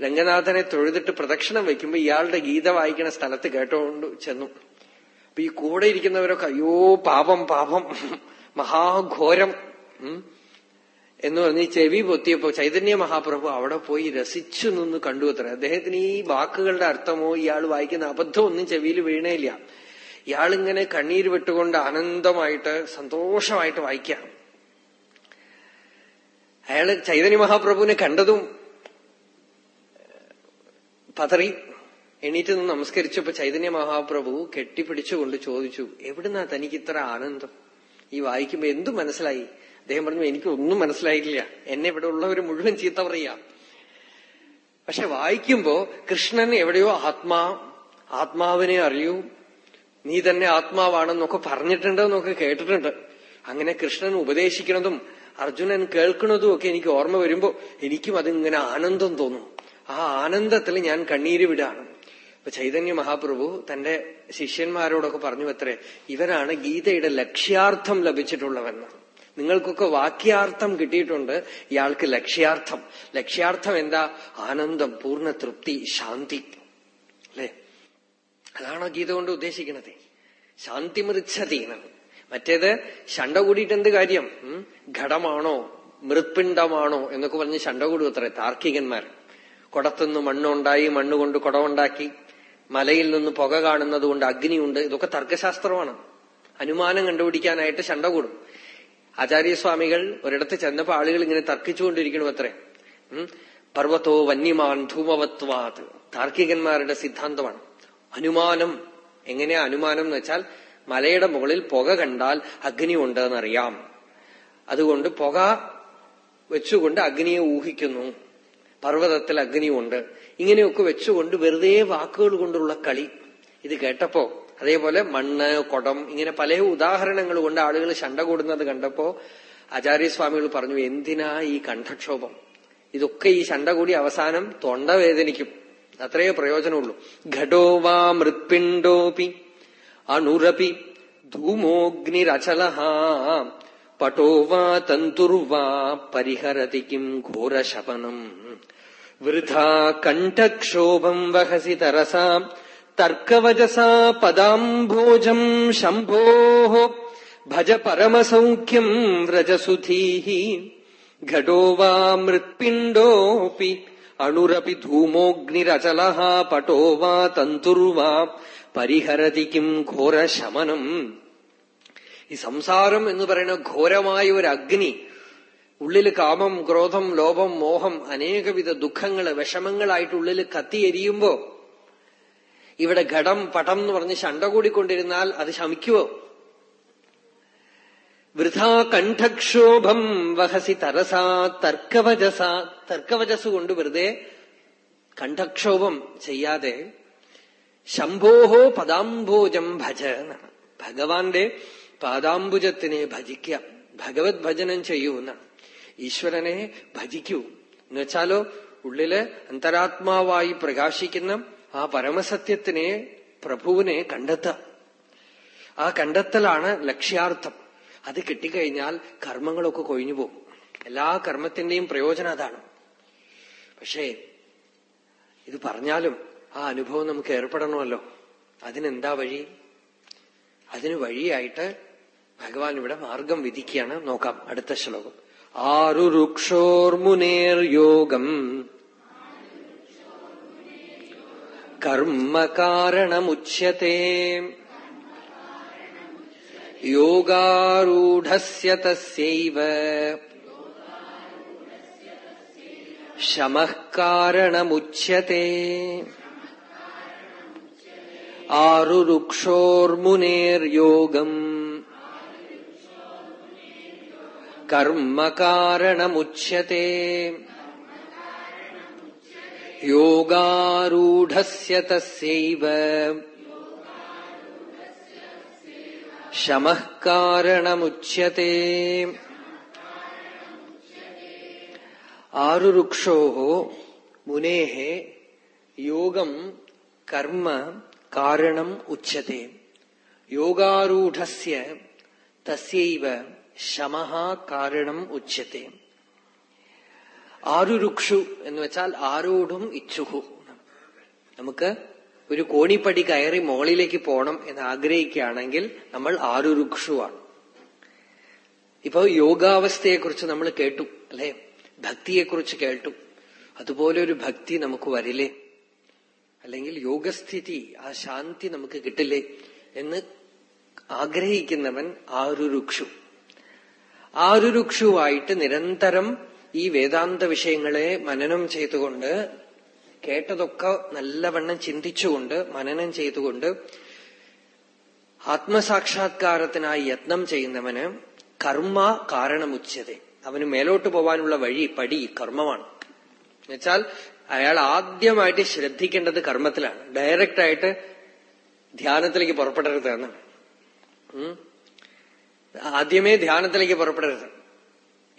രംഗനാഥനെ തൊഴുതിട്ട് പ്രദക്ഷിണം വയ്ക്കുമ്പോ ഇയാളുടെ ഗീത വായിക്കുന്ന സ്ഥലത്ത് കേട്ടോണ്ട് ചെന്നു. അപ്പൊ ഈ കൂടെ ഇരിക്കുന്നവരൊക്കെ അയ്യോ പാപം പാപം. മഹാഘോരം. എന്ന് പറഞ്ഞ് ചെവി പൊത്തിയപ്പോ ചൈതന്യ മഹാപ്രഭു അവിടെ പോയി രസിച്ചു നിന്ന് കണ്ടു അത്ര. അദ്ദേഹത്തിന് ഈ വാക്കുകളുടെ അർത്ഥമോ ഇയാൾ വായിക്കുന്ന അബദ്ധം ഒന്നും ചെവിയിൽ വീണേയില്ല. ഇയാളിങ്ങനെ കണ്ണീര് വിട്ടുകൊണ്ട് ആനന്ദമായിട്ട് സന്തോഷമായിട്ട് വായിക്കാം. അയാൾ ചൈതന്യ മഹാപ്രഭുവിനെ കണ്ടതും പതറി എണീറ്റ് നിന്ന് നമസ്കരിച്ചപ്പോ ചൈതന്യ മഹാപ്രഭു കെട്ടിപ്പിടിച്ചുകൊണ്ട് ചോദിച്ചു എവിടുന്നാ തനിക്ക് ഇത്ര ആനന്ദം? ഈ വായിക്കുമ്പോ എന്തു മനസ്സിലായി? അദ്ദേഹം പറഞ്ഞു എനിക്കൊന്നും മനസ്സിലായിട്ടില്ല. എന്നെ ഇവിടെ ഉള്ളവർ മുഴുവൻ ചീത്ത പറയാ പക്ഷെ വായിക്കുമ്പോ കൃഷ്ണൻ എവിടെയോ ആത്മാ ആത്മാവിനെ അറിയൂ. നീ തന്നെ ആത്മാവാണെന്നൊക്കെ പറഞ്ഞിട്ടുണ്ട് എന്നൊക്കെ കേട്ടിട്ടുണ്ട്. അങ്ങനെ കൃഷ്ണൻ ഉപദേശിക്കുന്നതും അർജുനൻ കേൾക്കുന്നതും ഒക്കെ എനിക്ക് ഓർമ്മ വരുമ്പോ എനിക്കും അതിങ്ങനെ ആനന്ദം തോന്നും. ആ ആനന്ദത്തിൽ ഞാൻ കണ്ണീര് വിടാണ്. ഇപ്പൊ ചൈതന്യ മഹാപ്രഭു തന്റെ ശിഷ്യന്മാരോടൊക്കെ പറഞ്ഞു അത്രേ ഇവരാണ് ഗീതയുടെ ലക്ഷ്യാർത്ഥം ലഭിച്ചിട്ടുള്ളവെന്ന് നിങ്ങൾക്കൊക്കെ വാക്യാർത്ഥം കിട്ടിയിട്ടുണ്ട്. ഇയാൾക്ക് ലക്ഷ്യാർത്ഥം. ലക്ഷ്യാർത്ഥം എന്താ? ആനന്ദം പൂർണ തൃപ്തി ശാന്തി. അല്ലെ? അതാണോ ഗീത കൊണ്ട് ഉദ്ദേശിക്കുന്നത്. ശാന്തി മൃച്ഛതീനാണ് മറ്റേത് ശണ്ട കൂടിയിട്ട് എന്ത് കാര്യം? ഘടമാണോ? മൃത്പിണ്ഡമാണോ? എന്നൊക്കെ പറഞ്ഞ് ശണ്ട കൂടും അത്ര താർക്കികന്മാർ. കുടത്തുനിന്ന് മണ്ണുണ്ടായി മണ്ണുകൊണ്ട് കുടമുണ്ടാക്കി മലയിൽ നിന്ന് പുക കാണുന്നത് കൊണ്ട് അഗ്നിയുണ്ട്. ഇതൊക്കെ തർക്കശാസ്ത്രമാണ്. അനുമാനം കണ്ടുപിടിക്കാനായിട്ട് ശണ്ട കൂടും. ആചാര്യസ്വാമികൾ ഒരിടത്ത് ചെന്നപ്പോ ആളുകൾ ഇങ്ങനെ തർക്കിച്ചുകൊണ്ടിരിക്കണം അത്രേ. പർവതോ വന്യമാൻ ധൂമവത്വാത്. താർക്കികന്മാരുടെ സിദ്ധാന്തമാണ്. അനുമാനം. എങ്ങനെയാ അനുമാനം എന്ന് വെച്ചാൽ മലയുടെ മുകളിൽ പുക കണ്ടാൽ അഗ്നി ഉണ്ടെന്നറിയാം. അതുകൊണ്ട് പുക വെച്ചുകൊണ്ട് അഗ്നിയെ ഊഹിക്കുന്നു. പർവതത്തിൽ അഗ്നിയുണ്ട്. ഇങ്ങനെയൊക്കെ വെച്ചുകൊണ്ട് വെറുതെ വാക്കുകൾ കൊണ്ടുള്ള കളി. ഇത് കേട്ടപ്പോ അതേപോലെ മണ്ണ് കൊടം ഇങ്ങനെ പല ഉദാഹരണങ്ങൾ കൊണ്ട് ആളുകൾ ശണ്ട കൂടുന്നത് കണ്ടപ്പോ ആചാര്യസ്വാമികൾ പറഞ്ഞു എന്തിനാ ഈ കണ്ഠക്ഷോഭം? ഇതൊക്കെ ഈ ശണ്ട കൂടി അവസാനം തൊണ്ട വേദനിക്കും അത്രയേ പ്രയോജനമുള്ളൂ. ഘടോവാ മൃത്പിണ്ടോപി അണുരപി ധൂമോഗ്നിരചല പട്ടോ തന്തുർവാ പരിഹരതി കിം ഘോരശപനം. വൃഥാ കണ്ഠക്ഷോഭം വഹസി തരസാ തർക്കവചസാ പദാംഭോജം ശംഭോ ഭജ പരമസൗഖ്യം വ്രജസുധീ ഘടോ വാ മൃത്പിണ്ടോപി അണുരപി ധൂമോഗ്നിരചല പട്ടോ വാ തന്തുർവാ പരിഹരതി കിം ഘോരശമനം. ഈ സംസാരം എന്ന് പറയുന്ന ഘോരമായ ഒരു അഗ്നി ഉള്ളിൽ കാമം ക്രോധം ലോഭം മോഹം അനേകവിധ ദുഃഖങ്ങൾ വിഷമങ്ങളായിട്ട് ഉള്ളിൽ കത്തിയെരിയുമ്പോ ഇവിടെ ഘടം പടം എന്ന് പറഞ്ഞ് ശണ്ട കൂടിക്കൊണ്ടിരുന്നാൽ അത് ശമിക്കുവോ? വൃഥാ കണ്ഠക്ഷോഭം വഹസി തരസാ തർക്കവചസ തർക്കവചസ് കൊണ്ട് വെറുതെ കണ്ഠക്ഷോഭം ചെയ്യാതെ ശംഭോഹോ പദാംബോജം ഭജ എന്നാണ് ഭഗവാന്റെ പാദാംബുജത്തിനെ ഭജിക്കുക ഭഗവത് ഭജനം ചെയ്യൂ എന്നാണ് ഈശ്വരനെ ഭജിക്കൂ. എന്നുവെച്ചാലോ ഉള്ളിൽ അന്തരാത്മാവായി പ്രകാശിക്കുന്ന ആ പരമസത്യത്തിനെ പ്രഭുവിനെ കണ്ടെത്തുക. ആ കണ്ടെത്തലാണ് ലക്ഷ്യാർത്ഥം. അത് കിട്ടിക്കഴിഞ്ഞാൽ കർമ്മങ്ങളൊക്കെ കൊഴിഞ്ഞു പോകും. എല്ലാ കർമ്മത്തിന്റെയും പ്രയോജനം അതാണ്. പക്ഷേ ഇത് പറഞ്ഞാലും ആ അനുഭവം നമുക്ക് ഏർപ്പെടണമല്ലോ. അതിനെന്താ വഴി? അതിന് വഴിയായിട്ട് ഭഗവാൻ ഇവിടെ മാർഗം വിധിക്കുകയാണ്. നോക്കാം അടുത്ത ശ്ലോകം. ആറു योगारुढस्य तस्यैव। शमः कारणमुच्यते। आरुरुक्षोर्मुनेर्योगम्। कर्मकारणमुच्यते योगारूढस्य तस्यैव। शमः कर्म कारण उच्यते। योगारूढस्य शमः कारणम् उच्यते। ആരുരുക്ഷു എന്ന് വെച്ചാൽ ആരോടും ഇച്ഛുഹു. നമുക്ക് ഒരു കോണിപ്പടി കയറി മുകളിലേക്ക് പോകണം എന്ന് ആഗ്രഹിക്കുകയാണെങ്കിൽ നമ്മൾ ആരുരുക്ഷുവാണ്. ഇപ്പൊ യോഗാവസ്ഥയെക്കുറിച്ച് നമ്മൾ കേട്ടു അല്ലെ? ഭക്തിയെക്കുറിച്ച് കേട്ടു. അതുപോലെ ഒരു ഭക്തി നമുക്ക് വരില്ലേ? അല്ലെങ്കിൽ യോഗസ്ഥിതി ആ ശാന്തി നമുക്ക് കിട്ടില്ലേ എന്ന് ആഗ്രഹിക്കുന്നവൻ ആരുരുക്ഷു. ആരുരുക്ഷുവായിട്ട് നിരന്തരം ഈ വേദാന്ത വിഷയങ്ങളെ മനനം ചെയ്തുകൊണ്ട് കേട്ടതൊക്കെ നല്ലവണ്ണം ചിന്തിച്ചുകൊണ്ട് മനനം ചെയ്തുകൊണ്ട് ആത്മസാക്ഷാത്കാരത്തിനായി യത്നം ചെയ്യുന്നവന് കർമ്മ കാരണമുച്ചത്. അവന് മേലോട്ട് പോവാനുള്ള വഴി പടി കർമ്മമാണ്. എന്നുവെച്ചാൽ അയാൾ ആദ്യമായിട്ട് ശ്രദ്ധിക്കേണ്ടത് കർമ്മത്തിലാണ്. ഡയറക്റ്റ് ആയിട്ട് ധ്യാനത്തിലേക്ക് പുറപ്പെടരുത് എന്നാണ്. ആദ്യമേ ധ്യാനത്തിലേക്ക് പുറപ്പെടരുത്.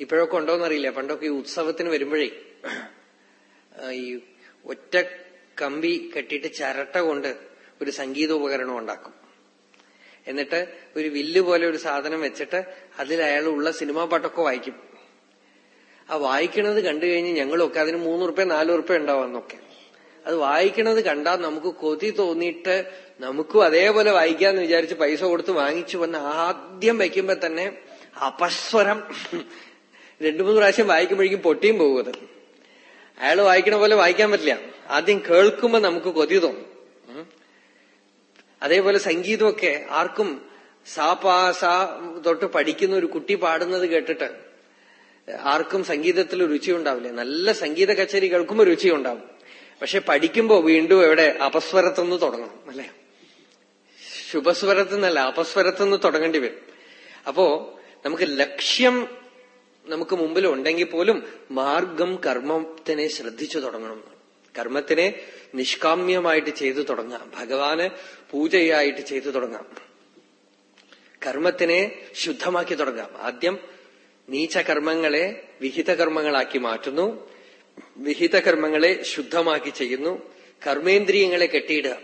ഇപ്പോഴൊക്കെ ഉണ്ടോന്നറിയില്ല. പണ്ടൊക്കെ ഈ ഉത്സവത്തിന് വരുമ്പോഴേ ഈ ഒറ്റ കമ്പി കെട്ടിയിട്ട് ചരട്ട കൊണ്ട് ഒരു സംഗീതോപകരണം ഉണ്ടാക്കും. എന്നിട്ട് ഒരു വില്ല് പോലെ ഒരു സാധനം വെച്ചിട്ട് അതിൽ അയാൾ ഉള്ള സിനിമാ പാട്ടൊക്കെ വായിക്കും. ആ വായിക്കണത് കണ്ടു കഴിഞ്ഞ് ഞങ്ങളൊക്കെ അതിന് മൂന്ന് റുപ്യ നാല് റുപ്യ ഉണ്ടാവാന്നൊക്കെ അത് വായിക്കണത് കണ്ടാൽ നമുക്ക് കൊതി തോന്നിയിട്ട് നമുക്കും അതേപോലെ വായിക്കാന്ന് വിചാരിച്ച് പൈസ കൊടുത്ത് വാങ്ങിച്ചു വന്ന് ആദ്യം വയ്ക്കുമ്പോ തന്നെ അപസ്വരം. രണ്ടു മൂന്ന് പ്രാവശ്യം വായിക്കുമ്പോഴേക്കും പൊട്ടിയും പോകുന്നത് അയാൾ വായിക്കണ പോലെ വായിക്കാൻ പറ്റില്ല. ആദ്യം കേൾക്കുമ്പോ നമുക്ക് കൊതി തോന്നും. അതേപോലെ സംഗീതമൊക്കെ ആർക്കും സാ പാ സാ തൊട്ട് പഠിക്കുന്ന ഒരു കുട്ടി പാടുന്നത് കേട്ടിട്ട് ആർക്കും സംഗീതത്തിൽ രുചി ഉണ്ടാവില്ല. നല്ല സംഗീത കച്ചേരി കേൾക്കുമ്പോൾ രുചി ഉണ്ടാവും. പക്ഷെ പഠിക്കുമ്പോ വീണ്ടും എവിടെ? അപസ്വരത്തുനിന്ന് തുടങ്ങണം അല്ലെ? ശുഭസ്വരത്തുനിന്നല്ല അപസ്വരത്തുനിന്ന് തുടങ്ങേണ്ടി വരും. അപ്പോ നമുക്ക് ലക്ഷ്യം നമുക്ക് മുമ്പിൽ ഉണ്ടെങ്കിൽ പോലും മാർഗം കർമ്മത്തിനെ ശ്രദ്ധിച്ചു തുടങ്ങണം. കർമ്മത്തിനെ നിഷ്കാമ്യമായിട്ട് ചെയ്തു തുടങ്ങാം. ഭഗവാന് പൂജയായിട്ട് ചെയ്തു തുടങ്ങാം. കർമ്മത്തിനെ ശുദ്ധമാക്കി തുടങ്ങാം. ആദ്യം നീചകർമ്മങ്ങളെ വിഹിതകർമ്മങ്ങളാക്കി വിഹിത കർമ്മങ്ങളാക്കി മാറ്റുന്നു. വിഹിതകർമ്മങ്ങളെ ശുദ്ധമാക്കി ചെയ്യുന്നു. കർമ്മേന്ദ്രിയങ്ങളെ കെട്ടിയിടുക.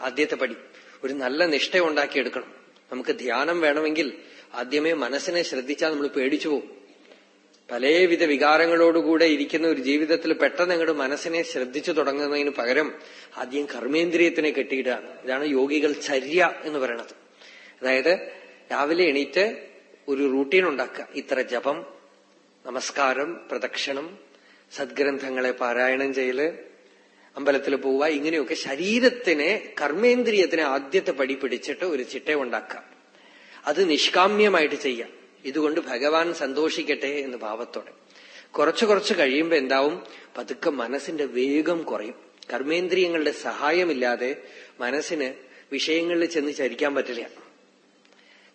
ആദ്യത്തെ പടി. ഒരു നല്ല നിഷ്ഠ ഉണ്ടാക്കിയെടുക്കണം. നമുക്ക് ധ്യാനം വേണമെങ്കിൽ ആദ്യമേ മനസ്സിനെ ശ്രദ്ധിച്ചാൽ നമ്മൾ പേടിച്ചു പോകും. പലവിധ വികാരങ്ങളോടുകൂടെ ഇരിക്കുന്ന ഒരു ജീവിതത്തിൽ പെട്ടെന്ന് അങ്ങോട്ട് മനസ്സിനെ ശ്രദ്ധിച്ചു തുടങ്ങുന്നതിന് പകരം ആദ്യം കർമ്മേന്ദ്രിയത്തിനെ കെട്ടിയിടുകയാണ് ഇതാണ് യോഗികൾ ചര്യ എന്ന് പറയണത്. അതായത് രാവിലെ എണീറ്റ് ഒരു റൂട്ടീൻ ഉണ്ടാക്കുക. ഇത്ര ജപം നമസ്കാരം പ്രദക്ഷിണം സദ്ഗ്രന്ഥങ്ങളെ പാരായണം ചെയ്യൽ അമ്പലത്തിൽ പോവുക ഇങ്ങനെയൊക്കെ ശരീരത്തിനെ കർമ്മേന്ദ്രിയത്തിനെ ആദ്യത്തെ പടി പിടിച്ചിട്ട് ഒരു ചിട്ട ഉണ്ടാക്കുക. അത് നിഷ്കാമ്യമായിട്ട് ചെയ്യാം ഇതുകൊണ്ട് ഭഗവാൻ സന്തോഷിക്കട്ടെ എന്ന് ഭാവത്തോടെ. കുറച്ചു കുറച്ച് കഴിയുമ്പോൾ എന്താവും? പതുക്കെ മനസ്സിന്റെ വേഗം കുറയും. കർമ്മേന്ദ്രിയങ്ങളുടെ സഹായമില്ലാതെ മനസ്സിന് വിഷയങ്ങളിൽ ചെന്ന് ചരിക്കാൻ പറ്റില്ല.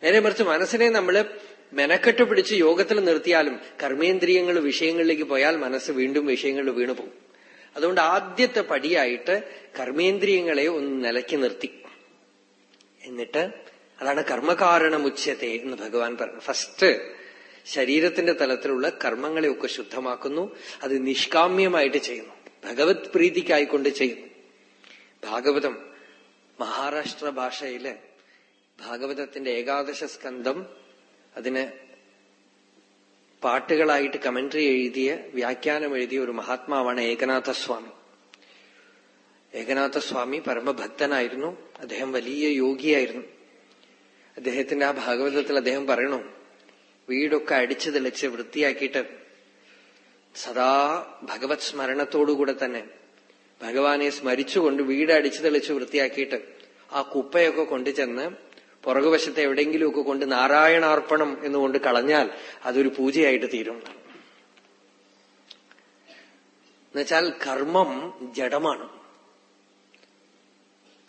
നേരെ മറിച്ച് മനസ്സിനെ നമ്മൾ മെനക്കെട്ട് പിടിച്ച് യോഗത്തിൽ നിർത്തിയാലും കർമ്മേന്ദ്രിയങ്ങൾ വിഷയങ്ങളിലേക്ക് പോയാൽ മനസ്സ് വീണ്ടും വിഷയങ്ങളിൽ വീണു പോകും. അതുകൊണ്ട് ആദ്യത്തെ പടിയായിട്ട് കർമ്മേന്ദ്രിയങ്ങളെ ഒന്ന് നിലയ്ക്ക് നിർത്തി. എന്നിട്ട് അതാണ് കർമ്മകാരണമുച്യത്തെ എന്ന് ഭഗവാൻ പറഞ്ഞു. ഫസ്റ്റ് ശരീരത്തിന്റെ തലത്തിലുള്ള കർമ്മങ്ങളെയൊക്കെ ശുദ്ധമാക്കുന്നു. അത് നിഷ്കാമ്യമായിട്ട് ചെയ്യുന്നു. ഭഗവത് പ്രീതിക്കായിക്കൊണ്ട് ചെയ്യുന്നു. ഭാഗവതം മഹാരാഷ്ട്ര ഭാഷയിൽ ഭാഗവതത്തിന്റെ ഏകാദശ സ്കന്ധം അതിന് പാട്ടുകളായിട്ട് കമന്ററി എഴുതിയ വ്യാഖ്യാനം എഴുതിയ ഒരു മഹാത്മാവാണ് ഏകനാഥസ്വാമി. ഏകനാഥസ്വാമി പരമഭക്തനായിരുന്നു. അദ്ദേഹം വലിയ യോഗിയായിരുന്നു. അദ്ദേഹത്തിന്റെ ആ ഭാഗവതത്തിൽ അദ്ദേഹം പറയണു വീടൊക്കെ അടിച്ചു തെളിച്ച് വൃത്തിയാക്കിയിട്ട് സദാ ഭഗവത് സ്മരണത്തോടുകൂടെ തന്നെ ഭഗവാനെ സ്മരിച്ചുകൊണ്ട് വീട് അടിച്ചു തെളിച്ച് വൃത്തിയാക്കിയിട്ട് ആ കുപ്പയൊക്കെ കൊണ്ടുചെന്ന് പുറകുവശത്തെ എവിടെയെങ്കിലുമൊക്കെ കൊണ്ട് നാരായണാർപ്പണം എന്നുകൊണ്ട് കളഞ്ഞാൽ അതൊരു പൂജയായിട്ട് തീരും. എന്നുവെച്ചാൽ കർമ്മം ജഡമാണ്.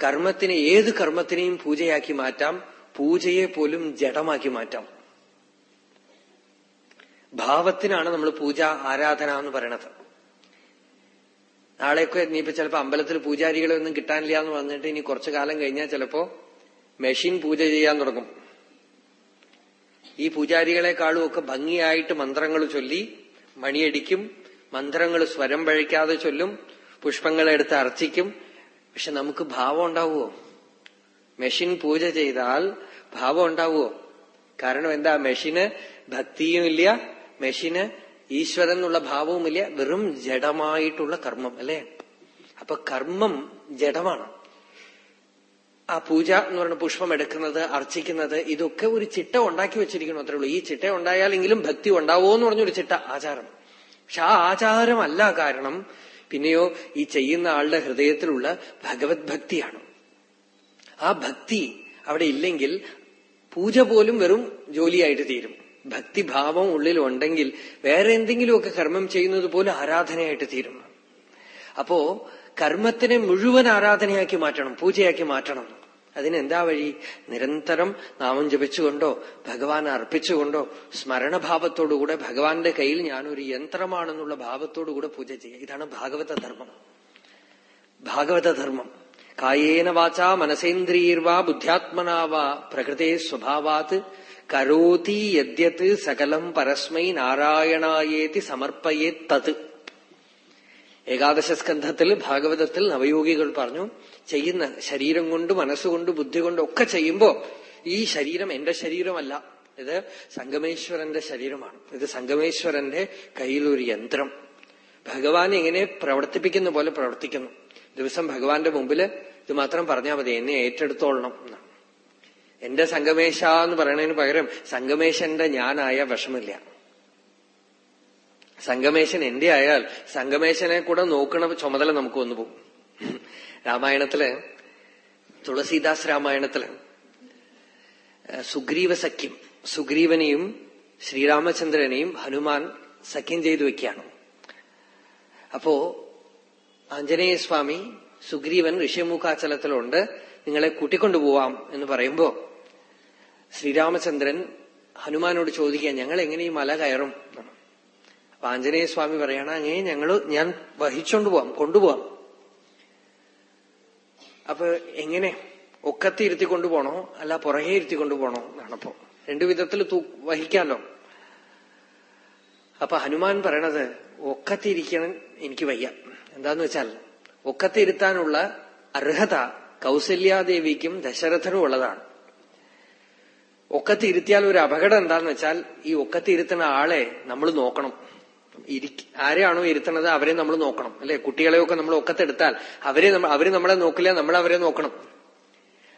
കർമ്മത്തിനെ ഏത് കർമ്മത്തിനെയും പൂജയാക്കി മാറ്റാം. പൂജയെ പോലും ജഡമാക്കി മാറ്റാം. ഭാവത്തിനാണ് നമ്മൾ പൂജ ആരാധന എന്ന് പറയണത്. നാളെയൊക്കെ ഇനിയിപ്പോ ചിലപ്പോ അമ്പലത്തിൽ പൂജാരികളെ ഒന്നും കിട്ടാനില്ല എന്ന് പറഞ്ഞിട്ട് ഇനി കുറച്ചു കാലം കഴിഞ്ഞാൽ ചിലപ്പോ മെഷീൻ പൂജ ചെയ്യാൻ തുടങ്ങും. ഈ പൂജാരികളെക്കാളും ഒക്കെ ഭംഗിയായിട്ട് മന്ത്രങ്ങൾ ചൊല്ലി മണിയടിക്കും മന്ത്രങ്ങൾ സ്വരം പഴിക്കാതെ ചൊല്ലും പുഷ്പങ്ങളെടുത്ത് അർച്ചിക്കും. പക്ഷെ നമുക്ക് ഭാവം ഉണ്ടാവുമോ? മെഷീൻ പൂജ ചെയ്താൽ ഭാവം ഉണ്ടാവുമോ കാരണം എന്താ മെഷീന് ഭക്തിയും ഇല്ല മെഷീന് ഈശ്വരൻ എന്നുള്ള ഭാവവുമില്ല വെറും ജഡമായിട്ടുള്ള കർമ്മം അല്ലെ? അപ്പൊ കർമ്മം ജഡമാണ്. ആ പൂജ എന്ന് പറയുന്ന പുഷ്പം എടുക്കുന്നത് അർച്ചിക്കുന്നത് ഇതൊക്കെ ഒരു ചിട്ട ഉണ്ടാക്കി വെച്ചിരിക്കണം അത്രേ ഉള്ളൂ. ഈ ചിട്ട ഉണ്ടായാലെങ്കിലും ഭക്തി ഉണ്ടാവോ എന്ന് പറഞ്ഞൊരു ചിട്ട ആചാരം. പക്ഷെ ആ ആചാരമല്ല കാരണം പിന്നെയോ ഈ ചെയ്യുന്ന ആളുടെ ഹൃദയത്തിലുള്ള ഭഗവത് ഭക്തിയാണ്. ആ ഭക്തി അവിടെ ഇല്ലെങ്കിൽ പൂജ പോലും വെറും ജോലിയായിട്ട് തീരും. ഭക്തിഭാവം ഉള്ളിൽ ഉണ്ടെങ്കിൽ വേറെ എന്തെങ്കിലുമൊക്കെ കർമ്മം ചെയ്യുന്നത് പോലെ ആരാധനയായിട്ട് തീരും. അപ്പോ കർമ്മത്തിനെ മുഴുവൻ ആരാധനയാക്കി മാറ്റണം പൂജയാക്കി മാറ്റണം. അതിനെന്താ വഴി? നിരന്തരം നാമം ജപിച്ചുകൊണ്ടോ ഭഗവാൻ അർപ്പിച്ചുകൊണ്ടോ സ്മരണഭാവത്തോടുകൂടെ ഭഗവാന്റെ കയ്യിൽ ഞാനൊരു യന്ത്രമാണെന്നുള്ള ഭാവത്തോടുകൂടെ പൂജ ചെയ്യുക. ഇതാണ് ഭാഗവത ധർമ്മം. ഭാഗവത ധർമ്മം. കായേന വാചാ മനസേന്ദ്രിയർവാ ബുദ്ധ്യാത്മനാവാ പ്രകൃതേ സ്വഭാവാത്. കരോതി യദ്യത് സകലം പരസ്മൈ നാരായണായേതി സമർപ്പയേ തത് ഏകാദശ സ്കന്ധത്തിൽ ഭാഗവതത്തിൽ നവയോഗികൾ പറഞ്ഞു ചെയ്യുന്ന ശരീരം കൊണ്ട് മനസ്സുകൊണ്ട് ബുദ്ധി കൊണ്ട് ഒക്കെ ചെയ്യുമ്പോ ഈ ശരീരം എന്റെ ശരീരമല്ല. ഇത് സംഗമേശ്വരന്റെ ശരീരമാണ്. ഇത് സംഗമേശ്വരന്റെ കയ്യിലൊരു യന്ത്രം. ഭഗവാൻ എങ്ങനെ പ്രവർത്തിപ്പിക്കുന്ന പോലെ പ്രവർത്തിക്കുന്നു. ദിവസം ഭഗവാന്റെ മുമ്പിൽ ഇത് മാത്രം പറഞ്ഞാൽ മതി എന്നെ ഏറ്റെടുത്തോളണം എന്നാണ് എന്റെ സംഗമേശ എന്ന് പറയുന്നതിന് പകരം സംഗമേശന്റെ ഞാനായ വിഷമില്ല. സംഗമേശൻ എന്റെ ആയാൽ സംഗമേശനെ കൂടെ നോക്കണ ചുമതല നമുക്ക് വന്നു പോകും. രാമായണത്തിൽ തുളസീദാസ് രാമായണത്തിൽ സുഗ്രീവ സഖ്യം സുഗ്രീവനെയും ശ്രീരാമചന്ദ്രനെയും ഹനുമാൻ സഖ്യം ചെയ്തു വെക്കുകയാണ്. അപ്പോ ആഞ്ജനേയസ്വാമി സുഗ്രീവൻ ഋഷ്യമുഖാചലത്തിലുണ്ട് നിങ്ങളെ കൂട്ടിക്കൊണ്ടുപോവാം എന്ന് പറയുമ്പോ ശ്രീരാമചന്ദ്രൻ ഹനുമാനോട് ചോദിക്കുക ഞങ്ങൾ എങ്ങനെ ഈ മല കയറും? അപ്പൊ ആഞ്ജനേയസ്വാമി പറയണ അങ്ങനെ ഞങ്ങൾ ഞാൻ വഹിച്ചോണ്ട് പോവാം കൊണ്ടുപോവാം. അപ്പൊ എങ്ങനെ? ഒക്കത്തി ഇരുത്തി കൊണ്ടുപോണോ അല്ല പുറകെ ഇരുത്തി കൊണ്ടുപോണോ എന്നാണപ്പോ രണ്ടു വിധത്തിൽ തൂ വഹിക്കാമല്ലോ അപ്പൊ ഹനുമാൻ പറയണത് ഒക്കത്തിരിക്കണം എനിക്ക് വയ്യ. എന്താന്ന് വെച്ചാൽ ഒക്കത്തിരുത്താനുള്ള അർഹത കൗസല്യാദേവിക്കും ദശരഥനും ഉള്ളതാണ് ഒക്കത്തിരുത്തിയാൽ ഒരു അപകടം എന്താന്ന് വെച്ചാൽ ഈ ഒക്കത്തിരുത്തുന്ന ആളെ നമ്മൾ നോക്കണം. ആരെയാണോ ഇരുത്തണത് അവരെ നമ്മൾ നോക്കണം. അല്ലെ? കുട്ടികളെയൊക്കെ നമ്മൾ ഒക്കത്തെടുത്താൽ അവരെ അവർ നമ്മളെ നോക്കില്ല നമ്മൾ അവരെ നോക്കണം.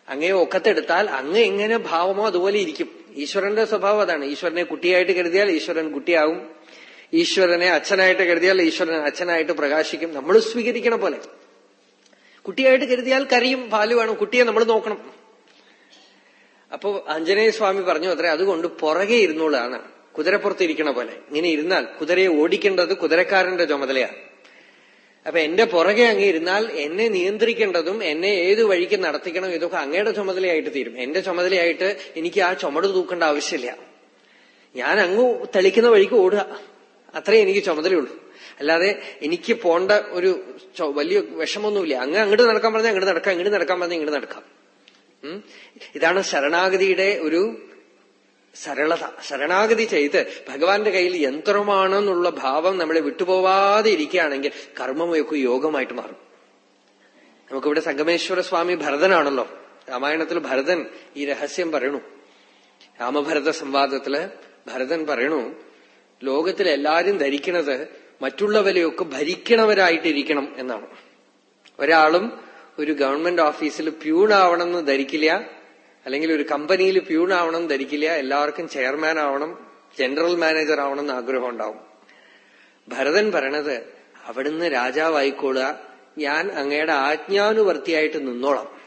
അങ്ങേ ഒക്കത്തെടുത്താൽ അങ്ങ് എങ്ങനെ ഭാവമോ അതുപോലെ ഇരിക്കും. ഈശ്വരന്റെ സ്വഭാവം അതാണ്. ഈശ്വരനെ കുട്ടിയായിട്ട് കരുതിയാൽ ഈശ്വരൻ കുട്ടിയാവും. ഈശ്വരനെ അച്ഛനായിട്ട് കരുതിയാൽ ഈശ്വരൻ അച്ഛനായിട്ട് പ്രകാശിക്കും. നമ്മൾ സ്വീകരിക്കണ പോലെ. കുട്ടിയായിട്ട് കരുതിയാൽ കരയും പാൽ വേണം കുട്ടിയെ നമ്മൾ നോക്കണം. അപ്പോ ആഞ്ജനേയ സ്വാമി പറഞ്ഞു അത്ര അതുകൊണ്ട് പുറകെ ഇരുന്നോളാണ്. കുതിരപ്പുറത്ത് ഇരിക്കണ പോലെ. ഇങ്ങനെ ഇരുന്നാൽ കുതിരയെ ഓടിക്കേണ്ടത് കുതിരക്കാരന്റെ ചുമതലയാണ് അപ്പൊ എന്റെ പുറകെ അങ്ങ് ഇരുന്നാൽ എന്നെ നിയന്ത്രിക്കേണ്ടതും എന്നെ ഏത് വഴിക്ക് നടത്തിക്കണം ഇതൊക്കെ അങ്ങയുടെ ചുമതലയായിട്ട് തീരും. എന്റെ ചുമതലയായിട്ട് എനിക്ക് ആ ചുമട് തൂക്കേണ്ട ആവശ്യമില്ല. ഞാൻ അങ്ങ് തെളിക്കുന്ന വഴിക്ക് ഓടുക. അത്രേ എനിക്ക് ചുമതലയുള്ളൂ. അല്ലാതെ എനിക്ക് പോണ്ട ഒരു വലിയ വിഷമൊന്നുമില്ല അങ്ങ് അങ്ങോട്ട് നടക്കാൻ പറഞ്ഞാൽ അങ്ങോട്ട് നടക്കാം ഇങ്ങോട്ട് നടക്കാൻ പറഞ്ഞാൽ ഇങ്ങോട്ട് നടക്കാം. ഇതാണ് ശരണാഗതിയുടെ ഒരു സരളത. ശരണാഗതി ചെയ്ത് ഭഗവാന്റെ കയ്യിൽ യന്ത്രമാണെന്നുള്ള ഭാവം നമ്മളെ വിട്ടുപോവാതെ ഇരിക്കുകയാണെങ്കിൽ കർമ്മമൊക്കെ യോഗമായിട്ട് മാറും. നമുക്കിവിടെ സംഗമേശ്വര സ്വാമി ഭരതനാണല്ലോ. രാമായണത്തിൽ ഭരതൻ ഈ രഹസ്യം പറയണു. രാമഭരത സംവാദത്തിൽ ഭരതൻ പറയണു ലോകത്തിൽ എല്ലാരും ധരിക്കണത് മറ്റുള്ളവരെയൊക്കെ ഭരിക്കണവരായിട്ടിരിക്കണം എന്നാണ്. ഒരാളും ഒരു ഗവൺമെന്റ് ഓഫീസിൽ പ്യൂണാവണമെന്ന് ധരിക്കില്ല അല്ലെങ്കിൽ ഒരു കമ്പനിയിൽ പ്യൂണാവണം ധരിക്കില്ല എല്ലാവർക്കും ചെയർമാൻ ആവണം ജനറൽ മാനേജർ ആവണം എന്ന് ആഗ്രഹം ഉണ്ടാവും. ഭരതൻ പറയണത് അവിടുന്ന് രാജാവായിക്കോളുക ഞാൻ അങ്ങയുടെ ആജ്ഞാനുവർത്തിയായിട്ട് നിന്നോളാം.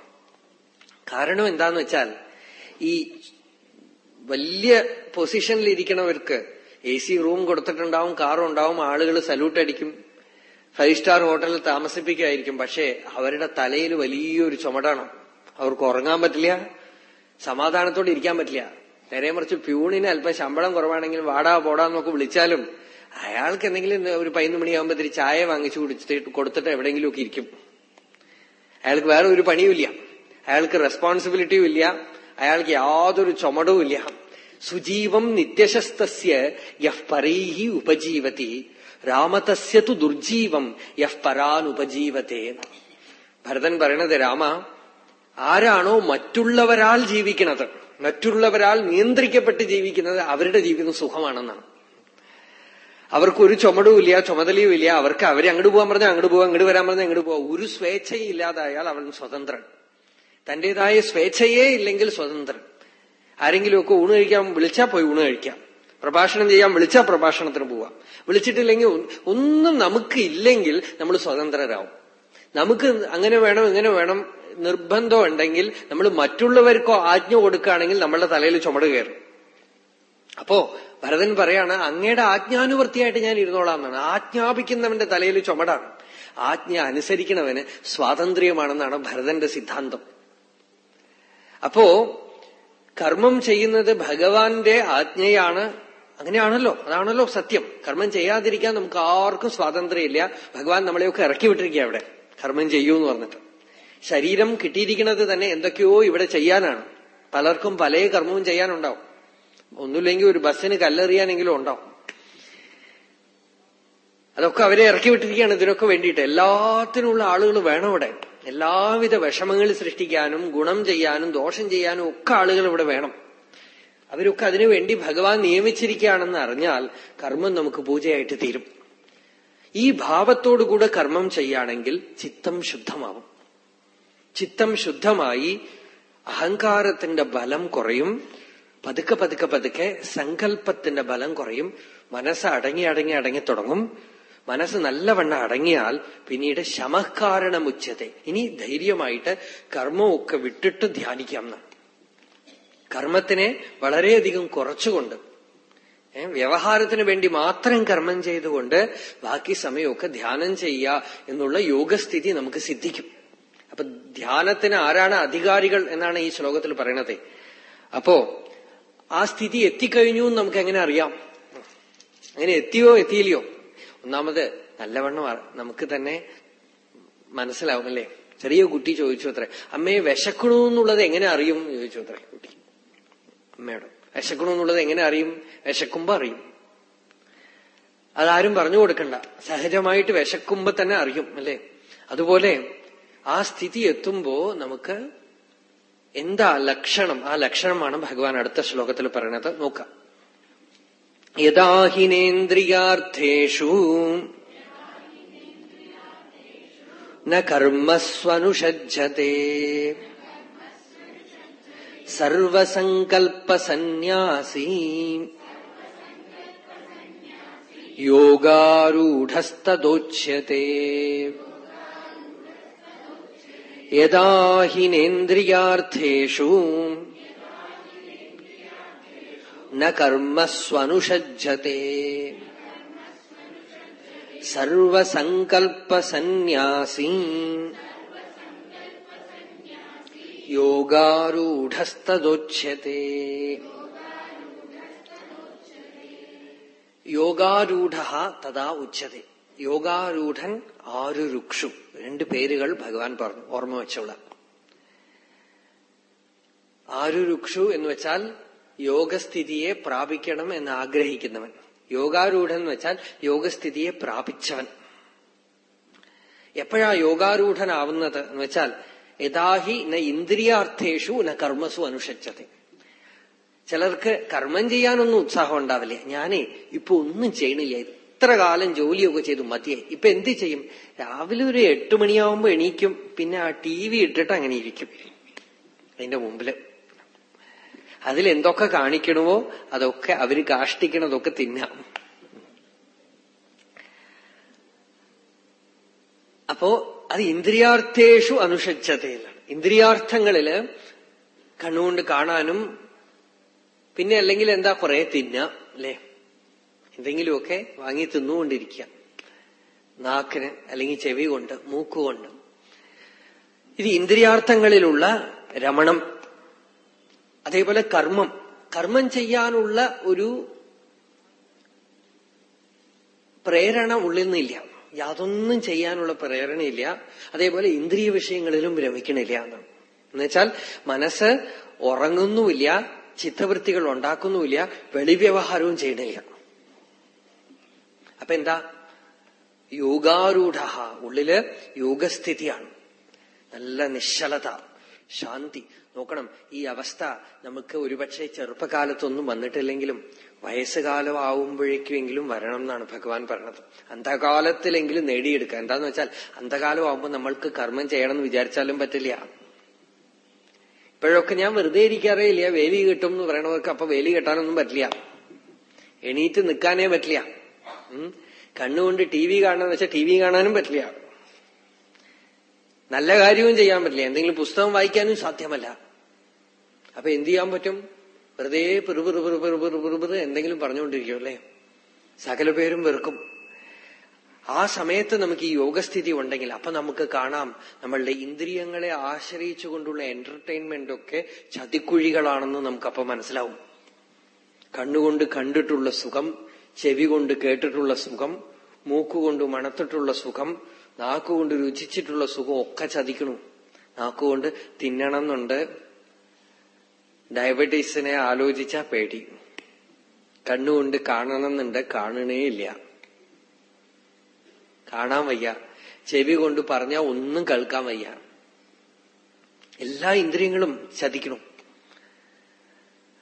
കാരണം എന്താന്ന് വെച്ചാൽ ഈ വലിയ പൊസിഷനിൽ ഇരിക്കണവർക്ക് എ സി റൂം കൊടുത്തിട്ടുണ്ടാവും കാറും ഉണ്ടാവും ആളുകൾ സല്യൂട്ട് അടിക്കും. ഫൈവ് സ്റ്റാർ ഹോട്ടലിൽ താമസിപ്പിക്കുമായിരിക്കും. പക്ഷേ അവരുടെ തലയിൽ വലിയൊരു ചുമടാണ്. അവർക്ക് ഉറങ്ങാൻ പറ്റില്ല സമാധാനത്തോടെ ഇരിക്കാൻ പറ്റില്ല. നേരെ മറിച്ച് പ്യൂണിന് അല്പം ശമ്പളം കുറവാണെങ്കിൽ വാടാ പോടാ എന്നൊക്കെ വിളിച്ചാലും അയാൾക്ക് എന്തെങ്കിലും ഒരു പതിനൊന്ന് മണിയാകുമ്പോഴത്തേക്ക് ചായ വാങ്ങിച്ചു കുടിച്ചിട്ട് കൊടുത്തിട്ട് എവിടെയെങ്കിലുമൊക്കെ ഇരിക്കും. അയാൾക്ക് വേറെ ഒരു പണിയുമില്ല. അയാൾക്ക് റെസ്പോൺസിബിലിറ്റിയും ഇല്ല. അയാൾക്ക് യാതൊരു ചുമടവും ഇല്ല. സുജീവം നിത്യശസ്തസ്യ യഹ് പരൈഹി ഉപജീവതി രാമതസ്യ തു ദുർജീവം യഹ് പരാനുപജീവത്തെ ഭരതൻ പറയണത് രാമ ആരാണോ മറ്റുള്ളവരാൽ ജീവിക്കുന്നത് മറ്റുള്ളവരാൽ നിയന്ത്രിക്കപ്പെട്ട് ജീവിക്കുന്നത് അവരുടെ ജീവിതം സുഖമാണെന്നാണ്. അവർക്ക് ഒരു ചുമടുമില്ല ചുമതലയും ഇല്ല അവർക്ക് അവരെ അങ്ങോട്ട് പോകാൻ പറഞ്ഞാൽ അങ്ങോട്ട് പോവാ അങ്ങോട്ട് വരാൻ പറഞ്ഞാൽ അങ്ങോട്ട് പോവാ. ഒരു സ്വേച്ഛയില്ലാതായാൽ അവൻ സ്വതന്ത്രൻ. തന്റേതായ സ്വേച്ഛയേ ഇല്ലെങ്കിൽ സ്വതന്ത്രൻ. ആരെങ്കിലുമൊക്കെ ഊണ് കഴിക്കാൻ വിളിച്ചാൽ പോയി ഊണ് കഴിക്കാം. പ്രഭാഷണം ചെയ്യാൻ വിളിച്ചാൽ പ്രഭാഷണത്തിന് പോവാം. വിളിച്ചിട്ടില്ലെങ്കിൽ ഒന്നും നമുക്ക് ഇല്ലെങ്കിൽ നമ്മൾ സ്വതന്ത്രരാകും നമുക്ക് അങ്ങനെ വേണം ഇങ്ങനെ വേണം നിർബന്ധം ഉണ്ടെങ്കിൽ നമ്മൾ മറ്റുള്ളവർക്കോ ആജ്ഞ കൊടുക്കുകയാണെങ്കിൽ നമ്മളുടെ തലയിൽ ചുമട് കയറും. അപ്പോ ഭരതൻ പറയാണ് അങ്ങയുടെ ആജ്ഞാനുവർത്തിയായിട്ട് ഞാൻ ഇരുന്നോളാം എന്നാണ് ആജ്ഞാപിക്കുന്നവന്റെ തലയിൽ ചുമടാണ്. ആജ്ഞ അനുസരിക്കണവന് സ്വാതന്ത്ര്യമാണെന്നാണ് ഭരതന്റെ സിദ്ധാന്തം. അപ്പോ കർമ്മം ചെയ്യുന്നത് ഭഗവാന്റെ ആജ്ഞയാണ്. അങ്ങനെയാണല്ലോ അതാണല്ലോ സത്യം. കർമ്മം ചെയ്യാതിരിക്കാൻ നമുക്ക് ആർക്കും സ്വാതന്ത്ര്യമില്ല. ഭഗവാൻ നമ്മളെയൊക്കെ ഇറക്കി വിട്ടിരിക്കുക അവിടെ. കർമ്മം ചെയ്യൂ എന്ന് പറഞ്ഞിട്ട്. ശരീരം കിട്ടിയിരിക്കുന്നത് തന്നെ എന്തൊക്കെയോ ഇവിടെ ചെയ്യാനാണ്. പലർക്കും പല കർമ്മവും ചെയ്യാനുണ്ടാവും. ഒന്നുമില്ലെങ്കിൽ ഒരു ബസ്സിന് കല്ലെറിയാനെങ്കിലും ഉണ്ടാവും. അതൊക്കെ അവരെ ഇറക്കി വിട്ടിരിക്കുകയാണ് ഇതിനൊക്കെ വേണ്ടിയിട്ട്. എല്ലാത്തിനുള്ള ആളുകൾ വേണം ഇവിടെ എല്ലാവിധ വിഷമങ്ങൾ സൃഷ്ടിക്കാനും ഗുണം ചെയ്യാനും ദോഷം ചെയ്യാനും ഒക്കെ ആളുകൾ ഇവിടെ വേണം. അവരൊക്കെ അതിനുവേണ്ടി ഭഗവാൻ നിയമിച്ചിരിക്കുകയാണെന്ന് അറിഞ്ഞാൽ കർമ്മം നമുക്ക് പൂജയായിട്ട് തീരും. ഈ ഭാവത്തോടുകൂടെ കർമ്മം ചെയ്യുകയാണെങ്കിൽ ചിത്തം ശുദ്ധമാവും. ചിത്തം ശുദ്ധമായി അഹങ്കാരത്തിന്റെ ബലം കുറയും. പതുക്കെ പതുക്കെ പതുക്കെ സങ്കല്പത്തിന്റെ ബലം കുറയും. മനസ്സ് അടങ്ങി അടങ്ങി അടങ്ങി തുടങ്ങും. മനസ്സ് നല്ലവണ്ണം അടങ്ങിയാൽ പിന്നീട് ശമഃകാരണമുച്ചത. ഇനി ധൈര്യമായിട്ട് കർമ്മമൊക്കെ വിട്ടിട്ട് ധ്യാനിക്കാം എന്നാണ് കർമ്മത്തിനെ വളരെയധികം കുറച്ചുകൊണ്ട് വ്യവഹാരത്തിന് വേണ്ടി മാത്രം കർമ്മം ചെയ്തുകൊണ്ട് ബാക്കി സമയമൊക്കെ ധ്യാനം ചെയ്യുക എന്നുള്ള യോഗസ്ഥിതി നമുക്ക് സിദ്ധിക്കും. അപ്പൊ ധ്യാനത്തിന് ആരാണ് അധികാരികൾ എന്നാണ് ഈ ശ്ലോകത്തിൽ പറയണത്. അപ്പോ ആ സ്ഥിതി എത്തിക്കഴിഞ്ഞു എന്ന് നമുക്ക് എങ്ങനെ അറിയാം അങ്ങനെ എത്തിയോ എത്തിയില്ലയോ? ഒന്നാമത് നല്ലവണ്ണം നമുക്ക് തന്നെ മനസ്സിലാവും അല്ലേ? ചെറിയ കുട്ടി ചോദിച്ചു അത്രേ. അമ്മയെ വിശക്കണു എന്നുള്ളത് എങ്ങനെ അറിയും? ചോദിച്ചു അത്രേ കുട്ടി. അമ്മയോട്. വിശക്കണു എന്നുള്ളത് എങ്ങനെ അറിയും? വിശക്കുമ്പോ അറിയും. അതാരും പറഞ്ഞു കൊടുക്കണ്ട. സഹജമായിട്ട് വിശക്കുമ്പോ തന്നെ അറിയും അല്ലേ? അതുപോലെ ആ സ്ഥിതി എത്തുമ്പോ നമുക്ക് എന്താ ലക്ഷണം? ആ ലക്ഷണമാണ് ഭഗവാൻ അടുത്ത ശ്ലോകത്തിൽ പറയുന്നത്. നോക്കാം. यदाहिनेन्द्रियार्थेषु न कर्मस्वनुषज्जते सर्वसङ्कल्पसन्न्यासी योगारूढस्तदोच्यते। यदाहिनेन्द्रियार्थेषु കർമ്മസ്വനുഷജ്ജത്തെ സർവസങ്കൽപ്പസന്യാസീ. യോഗാരൂഢസ്തദോച്യത്തെ യോഗാരൂഢ തഥാ ഉച്ചതെ. യോഗാരൂഢൻ ആരു രുക്ഷു രണ്ട് പേരുകൾ ഭഗവാൻ പറഞ്ഞു ഓർമ്മ വെച്ചോളാം ആരു രുക്ഷു എന്ന് വെച്ചാൽ യോഗസ്ഥിതിയെ പ്രാപിക്കണം എന്ന് ആഗ്രഹിക്കുന്നവൻ. യോഗാരൂഢൻ എന്ന് വെച്ചാൽ യോഗസ്ഥിതിയെ പ്രാപിച്ചവൻ. എപ്പോഴാ യോഗാരൂഢനാവുന്നത് എന്ന് വെച്ചാൽ യഥാഹി ന ഇന്ദ്രിയാർത്ഥേഷു ന കർമ്മസു അനുഷച്ചത് ചിലർക്ക് കർമ്മം ചെയ്യാനൊന്നും ഉത്സാഹം ഉണ്ടാവില്ല. ഞാനേ ഇപ്പൊ ഒന്നും ചെയ്യണില്ല. ഇത്ര കാലം ജോലിയൊക്കെ ചെയ്തു മതിയേ. ഇപ്പൊ എന്ത് ചെയ്യും? രാവിലെ ഒരു എട്ടു മണിയാവുമ്പോ എണീക്കും. പിന്നെ ആ ടി വി ഇട്ടിട്ട് അങ്ങനെ ഇരിക്കും. അതിന്റെ മുമ്പിൽ. അതിൽ എന്തൊക്കെ കാണിക്കണമോ അതൊക്കെ അവർ കാഷ്ടിക്കണതൊക്കെ തിന്നാം. അപ്പോ അത് ഇന്ദ്രിയാർത്ഥേഷു അനുഷജ്ജതയിലാണ് ഇന്ദ്രിയാർത്ഥങ്ങളിൽ കണ്ണുകൊണ്ട് കാണാനും പിന്നെ അല്ലെങ്കിൽ എന്താ കുറെ തിന്ന അല്ലേ? എന്തെങ്കിലുമൊക്കെ വാങ്ങി തിന്നുകൊണ്ടിരിക്കുക നാക്കിന് അല്ലെങ്കിൽ ചെവി കൊണ്ട് മൂക്കുകൊണ്ട് ഇത് ഇന്ദ്രിയാർത്ഥങ്ങളിലുള്ള രമണം. അതേപോലെ കർമ്മം. കർമ്മം ചെയ്യാനുള്ള ഒരു പ്രേരണ ഉള്ളിൽ നിന്നില്ല യാതൊന്നും ചെയ്യാനുള്ള പ്രേരണയില്ല. അതേപോലെ ഇന്ദ്രിയ വിഷയങ്ങളിലും ഭ്രമിക്കണില്ല എന്നാണ്. എന്നുവെച്ചാൽ മനസ്സ് ഉറങ്ങുന്നുമില്ല ചിത്തവൃത്തികൾ ഉണ്ടാക്കുന്നുമില്ല വെളിവ്യവഹാരവും ചെയ്യണില്ല. അപ്പൊ എന്താ? യോഗാരൂഢ. ഉള്ളിൽ യോഗസ്ഥിതിയാണ്. നല്ല നിശ്ചലത ശാന്തി. നോക്കണം. ഈ അവസ്ഥ നമുക്ക് ഒരുപക്ഷെ ചെറുപ്പകാലത്തൊന്നും വന്നിട്ടില്ലെങ്കിലും വയസ്സുകാലം ആവുമ്പോഴേക്കുമെങ്കിലും വരണം എന്നാണ് ഭഗവാൻ പറഞ്ഞത്. അന്ധകാലത്തിലെങ്കിലും നേടിയെടുക്കുക. എന്താന്ന് വെച്ചാൽ അന്ധകാലം ആവുമ്പോൾ നമ്മൾക്ക് കർമ്മം ചെയ്യണം എന്ന് വിചാരിച്ചാലും പറ്റില്ല. ഇപ്പോഴൊക്കെ ഞാൻ വെറുതെ ഇരിക്കാറേ ഇല്ല. വേലി കിട്ടും എന്ന് പറയണവർക്ക് അപ്പൊ വേലി കെട്ടാനൊന്നും പറ്റില്ല. എണീറ്റ് നിൽക്കാനേ പറ്റില്ല. കണ്ണുകൊണ്ട് ടി വി കാണാന്ന് വെച്ചാൽ ടി വി കാണാനും പറ്റില്ല. നല്ല കാര്യവും ചെയ്യാൻ പറ്റില്ല. എന്തെങ്കിലും പുസ്തകം വായിക്കാനും സാധ്യമല്ല. അപ്പൊ എന്ത് ചെയ്യാൻ പറ്റും? വെറുതെ പെറുപെറു പെറുപെറു പെറുപെറു എന്തെങ്കിലും പറഞ്ഞുകൊണ്ടിരിക്കും അല്ലേ? സകല പേരും വെറുക്കും. ആ സമയത്ത് നമുക്ക് ഈ യോഗസ്ഥിതി ഉണ്ടെങ്കിൽ അപ്പൊ നമുക്ക് കാണാം നമ്മളുടെ ഇന്ദ്രിയങ്ങളെ ആശ്രയിച്ചുകൊണ്ടുള്ള എന്റർടൈൻമെന്റ് ഒക്കെ ചതിക്കുഴികളാണെന്ന് നമുക്കപ്പോ മനസ്സിലാവും. കണ്ണുകൊണ്ട് കണ്ടിട്ടുള്ള സുഖം ചെവി കൊണ്ട് കേട്ടിട്ടുള്ള സുഖം മൂക്കുകൊണ്ട് മണത്തിട്ടുള്ള സുഖം നാക്കുകൊണ്ട് രുചിച്ചിട്ടുള്ള സുഖം ഒക്കെ ചതിക്കണു. നാക്കുകൊണ്ട് തിന്നണം എന്നുണ്ട് ഡയബറ്റീസിനെ ആലോചിച്ച പേടി. കണ്ണുകൊണ്ട് കാണണമെന്നുണ്ട്. കാണണേയില്ല. കാണാൻ വയ്യ. ചെവി കൊണ്ട് പറഞ്ഞാൽ ഒന്നും കേൾക്കാൻ വയ്യ. എല്ലാ ഇന്ദ്രിയങ്ങളും ചതിക്കണം.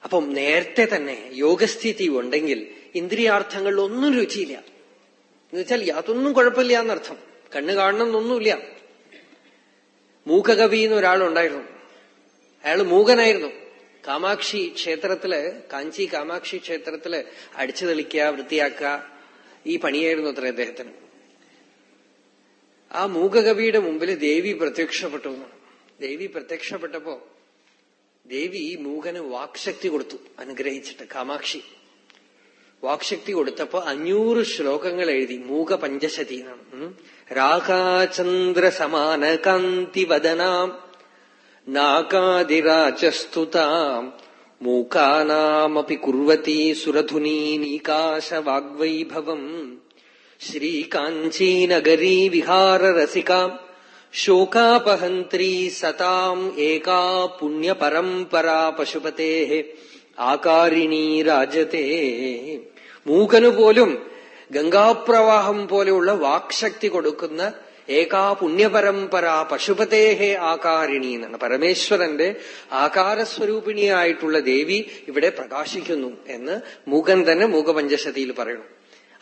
അപ്പം നേരത്തെ തന്നെ യോഗസ്ഥിതി ഉണ്ടെങ്കിൽ ഇന്ദ്രിയാർത്ഥങ്ങളിൽ ഒന്നും രുചിയില്ല. എന്നുവെച്ചാൽ യാതൊന്നും കുഴപ്പമില്ല എന്നർത്ഥം. കണ്ണ് കാണണമെന്നൊന്നുമില്ല. മൂകകവി എന്ന് ഒരാളുണ്ടായിരുന്നു അയാൾ മൂകനായിരുന്നു. കാമാക്ഷി ക്ഷേത്രത്തിൽ കാഞ്ചി കാമാക്ഷി ക്ഷേത്രത്തിൽ അടിച്ചു തെളിക്കുക വൃത്തിയാക്കുക ഈ പണിയായിരുന്നു അത്ര അദ്ദേഹത്തിന്. ആ മൂകകവിയുടെ മുമ്പിൽ ദേവി പ്രത്യക്ഷപ്പെട്ടു. ദേവി പ്രത്യക്ഷപ്പെട്ടപ്പോ ദേവി മൂകന് വാക്ശക്തി കൊടുത്തു അനുഗ്രഹിച്ചിട്ട് കാമാക്ഷി. വാക്ശക്തി കൊടുത്തപ്പോ അഞ്ഞൂറ് ശ്ലോകങ്ങൾ എഴുതി മൂക പഞ്ചശതി എന്നാണ് രാഗാചന്ദ്ര സമാന കാന്തിവദനാം നാകാതിരാചസ്തുതാം മൂക്കാനാമപി കുർവതി സുരധുനീ നീകാശവാഗ്വൈഭവം ശ്രീകാഞ്ചീനഗരീ വിഹാരരസികാം ശോകാപഹന്ത്രീ സതാം ഏകാ പുണ്യപരമ്പരാ പശുപതേ ആകാരിണീ രാജത്തെ മൂകനു പോലും ഗംഗാപ്രവാഹം പോലെയുള്ള വാക്ശക്തി കൊടുക്കുന്ന ഏകാ പുണ്യപരമ്പര പശുപതേഹേ ആകാരിണി എന്നാണ്. പരമേശ്വരന്റെ ആകാരസ്വരൂപിണിയായിട്ടുള്ള ദേവി ഇവിടെ പ്രകാശിക്കുന്നു എന്ന് മൂകൻ തന്നെ മൂകപഞ്ചശതിയിൽ പറയുന്നു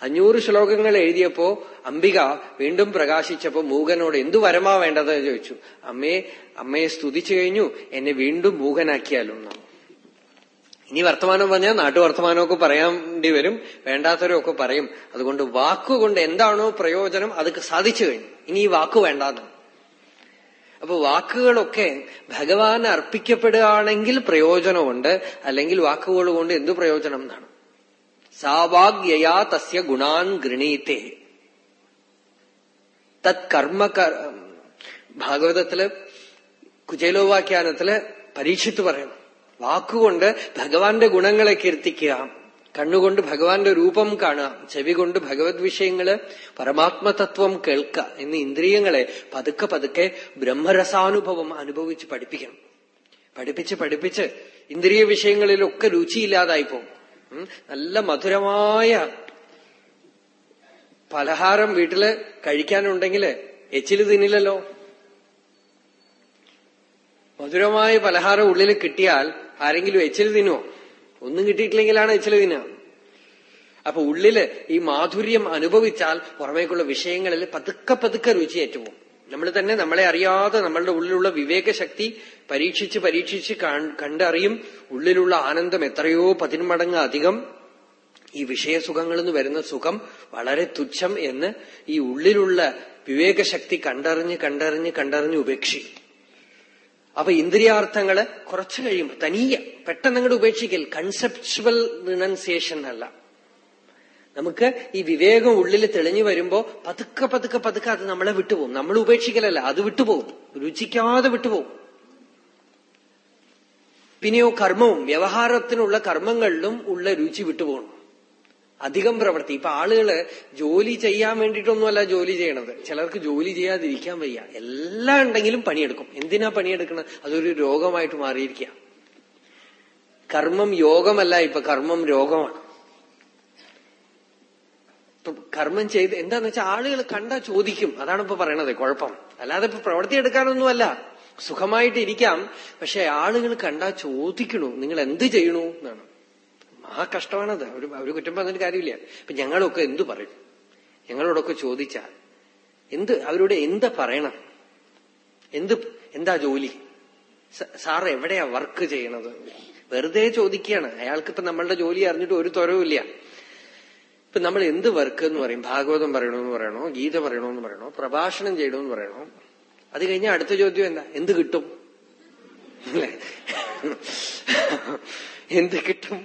അഞ്ഞൂറ് ശ്ലോകങ്ങൾ എഴുതിയപ്പോ അംബിക വീണ്ടും പ്രകാശിച്ചപ്പോ മൂകനോട് എന്തു വരമാ വേണ്ടതെന്ന് ചോദിച്ചു. അമ്മയെ അമ്മയെ സ്തുതിച്ചു കഴിഞ്ഞു. എന്നെ വീണ്ടും മൂകനാക്കിയാലും ഇനി വർത്തമാനം പറഞ്ഞാൽ നാട്ടു വർത്തമാനമൊക്കെ പറയേണ്ടി വരും വേണ്ടാത്തവരൊക്കെ പറയും. അതുകൊണ്ട് വാക്കുകൊണ്ട് എന്താണോ പ്രയോജനം അത് സാധിച്ചു കഴിഞ്ഞു. ഇനി ഈ വാക്ക് വേണ്ടാന്ന്. അപ്പൊ വാക്കുകളൊക്കെ ഭഗവാൻ അർപ്പിക്കപ്പെടുകയാണെങ്കിൽ പ്രയോജനമുണ്ട് അല്ലെങ്കിൽ വാക്കുകൾ കൊണ്ട് എന്തു പ്രയോജനം എന്നാണ്. സാവാഗ്യയാ തസ്യ ഗുണാൻ ഗൃണീത്തെ. തത് കർമ്മ ഭാഗവതത്തിൽ കുചേലോവാഖ്യാനത്തിൽ പരീക്ഷിച്ചു പറയണം. വാക്കുകൊണ്ട് ഭഗവാന്റെ ഗുണങ്ങളെ കീർത്തിക്കുക. കണ്ണുകൊണ്ട് ഭഗവാന്റെ രൂപം കാണുക. ചെവി കൊണ്ട് ഭഗവത് വിഷയങ്ങൾ പരമാത്മതത്വം കേൾക്കുക എന്നീ ഇന്ദ്രിയങ്ങളെ പതുക്കെ പതുക്കെ ബ്രഹ്മരസാനുഭവം അനുഭവിച്ച് പഠിപ്പിക്കണം. പഠിപ്പിച്ച് പഠിപ്പിച്ച് ഇന്ദ്രിയ വിഷയങ്ങളിലൊക്കെ രുചിയില്ലാതായി പോകും. നല്ല മധുരമായ പലഹാരം വീട്ടിൽ കഴിക്കാനുണ്ടെങ്കിൽ എച്ചിൽ തിന്നില്ലല്ലോ. മധുരമായ പലഹാരം ഉള്ളിൽ കിട്ടിയാൽ ആരെങ്കിലും എച്ചിൽ തിന്നുമോ ഒന്നും കിട്ടിയിട്ടില്ലെങ്കിലാണ് എച്ചിൽ തിന്നുക. അപ്പൊ ഉള്ളിൽ ഈ മാധുര്യം അനുഭവിച്ചാൽ പുറമേക്കുള്ള വിഷയങ്ങളിൽ പതുക്കെ പതുക്കെ രുചി ഏറ്റുപോകും. നമ്മൾ തന്നെ നമ്മളെ അറിയാതെ നമ്മളുടെ ഉള്ളിലുള്ള വിവേകശക്തി പരീക്ഷിച്ച് പരീക്ഷിച്ച് കണ്ടറിയും ഉള്ളിലുള്ള ആനന്ദം എത്രയോ പതിന്മടങ്ങ് അധികം. ഈ വിഷയസുഖങ്ങളിൽ നിന്ന് വരുന്ന സുഖം വളരെ തുച്ഛം എന്ന് ഈ ഉള്ളിലുള്ള വിവേകശക്തി കണ്ടറിഞ്ഞ് കണ്ടറിഞ്ഞ് കണ്ടറിഞ്ഞ് ഉപേക്ഷിക്കും. അപ്പൊ ഇന്ദ്രിയാർത്ഥങ്ങൾ കുറച്ചു കഴിയുമ്പോൾ തനിയ പെട്ടെന്ന് അങ്ങോട്ട് ഉപേക്ഷിക്കൽ കൺസെപ്ച്വൽ റിനൗൺസിയേഷൻ അല്ല നമുക്ക് ഈ വിവേകം ഉള്ളിൽ തെളിഞ്ഞു വരുമ്പോ പതുക്കെ പതുക്കെ പതുക്കെ അത് നമ്മളെ വിട്ടുപോകും. നമ്മൾ ഉപേക്ഷിക്കലല്ല അത് വിട്ടുപോകും. രുചിക്കാതെ വിട്ടുപോകും. പിന്നെയോ കർമ്മവും വ്യവഹാരത്തിനുള്ള കർമ്മങ്ങളിലും ഉള്ള രുചി വിട്ടുപോകണം. അധികം പ്രവൃത്തി. ഇപ്പൊ ആളുകൾ ജോലി ചെയ്യാൻ വേണ്ടിയിട്ടൊന്നുമല്ല ജോലി ചെയ്യണത്. ചിലർക്ക് ജോലി ചെയ്യാതിരിക്കാൻ വയ്യ. എല്ലാം ഉണ്ടെങ്കിലും പണിയെടുക്കും. എന്തിനാ പണിയെടുക്കണം അതൊരു രോഗമായിട്ട് മാറിയിരിക്കുക കർമ്മം യോഗമല്ല. ഇപ്പൊ കർമ്മം രോഗമാണ്. കർമ്മം ചെയ്ത് എന്താന്ന് വെച്ചാൽ ആളുകൾ കണ്ട ചോദിക്കും. അതാണ് ഇപ്പൊ പറയണത് കുഴപ്പം. അല്ലാതെ ഇപ്പൊ പ്രവൃത്തി എടുക്കാനൊന്നുമല്ല. സുഖമായിട്ടിരിക്കാം. പക്ഷെ ആളുകൾ കണ്ടാ ചോദിക്കണു. നിങ്ങൾ എന്ത് ചെയ്യണു എന്നാണ്. ആ കഷ്ടമാണത്. ഒരു അവർ കുറ്റം പറഞ്ഞിട്ട് കാര്യമില്ല. ഇപ്പൊ ഞങ്ങളൊക്കെ എന്തു പറയും? ഞങ്ങളോടൊക്കെ ചോദിച്ചാൽ എന്ത് അവരോട് എന്താ പറയണം? എന്ത് എന്താ ജോലി? സാർ എവിടെയാ വർക്ക് ചെയ്യണത്? വെറുതെ ചോദിക്കുകയാണ്. അയാൾക്ക് ഇപ്പൊ നമ്മളുടെ ജോലി അറിഞ്ഞിട്ട് ഒരു തുരവില്ല ഇപ്പൊ നമ്മൾ എന്ത് വർക്ക് എന്ന് പറയും? ഭാഗവതം പറയണമെന്ന് പറയണോ? ഗീത പറയണമെന്ന് പറയണോ? പ്രഭാഷണം ചെയ്യണമെന്ന് പറയണോ? അത് കഴിഞ്ഞാൽ അടുത്ത ചോദ്യം എന്താ? എന്ത് കിട്ടും? എന്ത് കിട്ടും?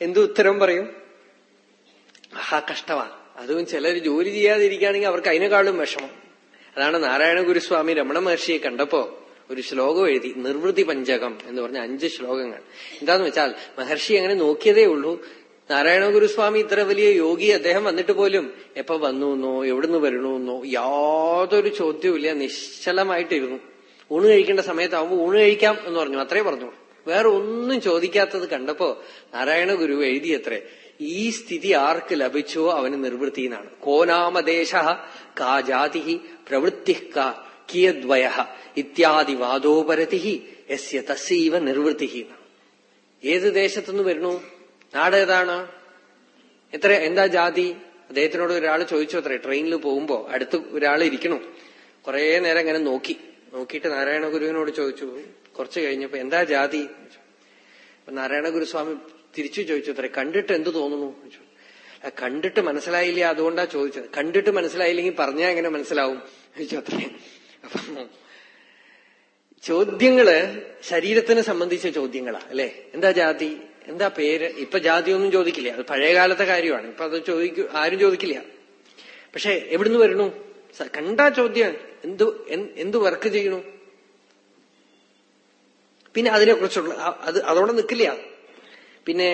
എന്ത് ഉത്തരം പറയും? ആ കഷ്ടമാ അതും ചിലർ ജോലി ചെയ്യാതിരിക്കുകയാണെങ്കിൽ അവർക്ക് അതിനേക്കാളും വിഷമം. അതാണ് നാരായണ ഗുരുസ്വാമി രമണ മഹർഷിയെ കണ്ടപ്പോ ഒരു ശ്ലോകം എഴുതി നിർവൃതി പഞ്ചകം എന്ന് പറഞ്ഞ അഞ്ച് ശ്ലോകങ്ങൾ. എന്താന്ന് വെച്ചാൽ മഹർഷി അങ്ങനെ നോക്കിയതേ ഉള്ളൂ. നാരായണ ഗുരുസ്വാമി ഇത്ര വലിയ യോഗി അദ്ദേഹം വന്നിട്ട് പോലും എപ്പോ വന്നു എന്നോ എവിടുന്ന് വരണമെന്നോ യാതൊരു ചോദ്യവുമില്ല. നിശ്ചലമായിട്ടിരുന്നു. ഊണ് കഴിക്കേണ്ട സമയത്താവുമ്പോ ഊണ് കഴിക്കാം എന്ന് പറഞ്ഞു. അത്രേ പറഞ്ഞു വേറെ ഒന്നും ചോദിക്കാത്തത് കണ്ടപ്പോ നാരായണ ഗുരു എഴുതിയത്രേ ഈ സ്ഥിതി ആർക്ക് ലഭിച്ചോ അവന് നിർവൃത്തി എന്നാണ്. കോനാമദേശ കാ ജാതി പ്രവൃത്തി കാ കിയദ്വയ ഇത്യാദി വാദോപരതി യസ്യ തസ്സീവ നിർവൃത്തി ഏത് ദേശത്തുനിന്ന് വരുന്നു? നാടേതാണ് എത്ര എന്താ ജാതി? അദ്ദേഹത്തിനോട് ഒരാൾ ചോദിച്ചു അത്രേ ട്രെയിനിൽ പോകുമ്പോ അടുത്ത് ഒരാൾ ഇരിക്കണു. കുറെ നേരം ഇങ്ങനെ നോക്കി. നോക്കിയിട്ട് നാരായണ ഗുരുവിനോട് ചോദിച്ചു. കുറച്ച് കഴിഞ്ഞപ്പോ എന്താ ജാതി? നാരായണ ഗുരുസ്വാമി തിരിച്ചു ചോദിച്ചു അത്ര കണ്ടിട്ട് എന്ത് തോന്നുന്നു. കണ്ടിട്ട് മനസ്സിലായില്ല അതുകൊണ്ടാ ചോദിച്ചത്. കണ്ടിട്ട് മനസ്സിലായില്ലെങ്കിൽ പറഞ്ഞാൽ എങ്ങനെ മനസ്സിലാവും? ചോദിച്ചു ചോദ്യങ്ങൾ ശരീരത്തിനെ സംബന്ധിച്ച ചോദ്യങ്ങളാ അല്ലെ? എന്താ ജാതി? എന്താ പേര്? ഇപ്പൊ ജാതി ഒന്നും ചോദിക്കില്ല. അത് പഴയ കാലത്തെ കാര്യമാണ്. ഇപ്പൊ അത് ചോദിക്കൂ ആരും ചോദിക്കില്ല. പക്ഷെ എവിടുന്ന് വരണു കണ്ട ചോദ്യം. എന്തു എന്ത് വർക്ക് ചെയ്യണു പിന്നെ അതിനെക്കുറിച്ചുള്ള കുറിച്ചുള്ള അത് അതോടെ നിൽക്കില്ല പിന്നെ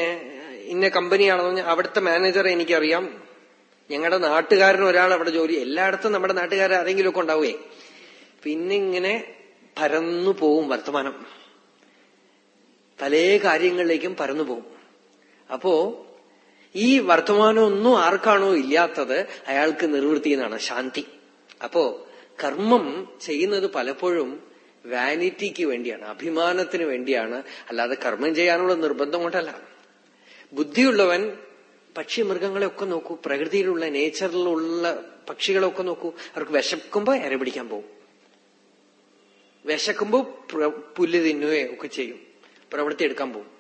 ഇന്ന കമ്പനിയാണെന്ന് പറഞ്ഞാൽ അവിടുത്തെ മാനേജറെ എനിക്കറിയാം. ഞങ്ങളുടെ നാട്ടുകാരൻ ഒരാൾ അവിടെ ജോലി എല്ലായിടത്തും നമ്മുടെ നാട്ടുകാരെ ആരെങ്കിലും ഒക്കെ ഉണ്ടാവുകയെ പിന്നെ ഇങ്ങനെ പരന്നു പോവും വർത്തമാനം. പല കാര്യങ്ങളിലേക്കും പരന്നു പോവും. അപ്പോ ഈ വർത്തമാനമൊന്നും ആർക്കാണോ ഇല്ലാത്തത് അയാൾക്ക് നിർവൃത്തി എന്നാണ് ശാന്തി. അപ്പോ കർമ്മം ചെയ്യുന്നത് പലപ്പോഴും വാനിറ്റിക്ക് വേണ്ടിയാണ് അഭിമാനത്തിന് വേണ്ടിയാണ്. അല്ലാതെ കർമ്മം ചെയ്യാനുള്ള നിർബന്ധം കൊണ്ടല്ല. ബുദ്ധിയുള്ളവൻ പക്ഷി മൃഗങ്ങളെയൊക്കെ നോക്കൂ പ്രകൃതിയിലുള്ള നേച്ചറിലുള്ള പക്ഷികളൊക്കെ നോക്കൂ അവർക്ക് വിശക്കുമ്പോ ഇര പിടിക്കാൻ പോകും വിശക്കുമ്പോ പുല്ല് തിന്നുകയോ ഒക്കെ ചെയ്യും പ്രവൃത്തി എടുക്കാൻ പോകും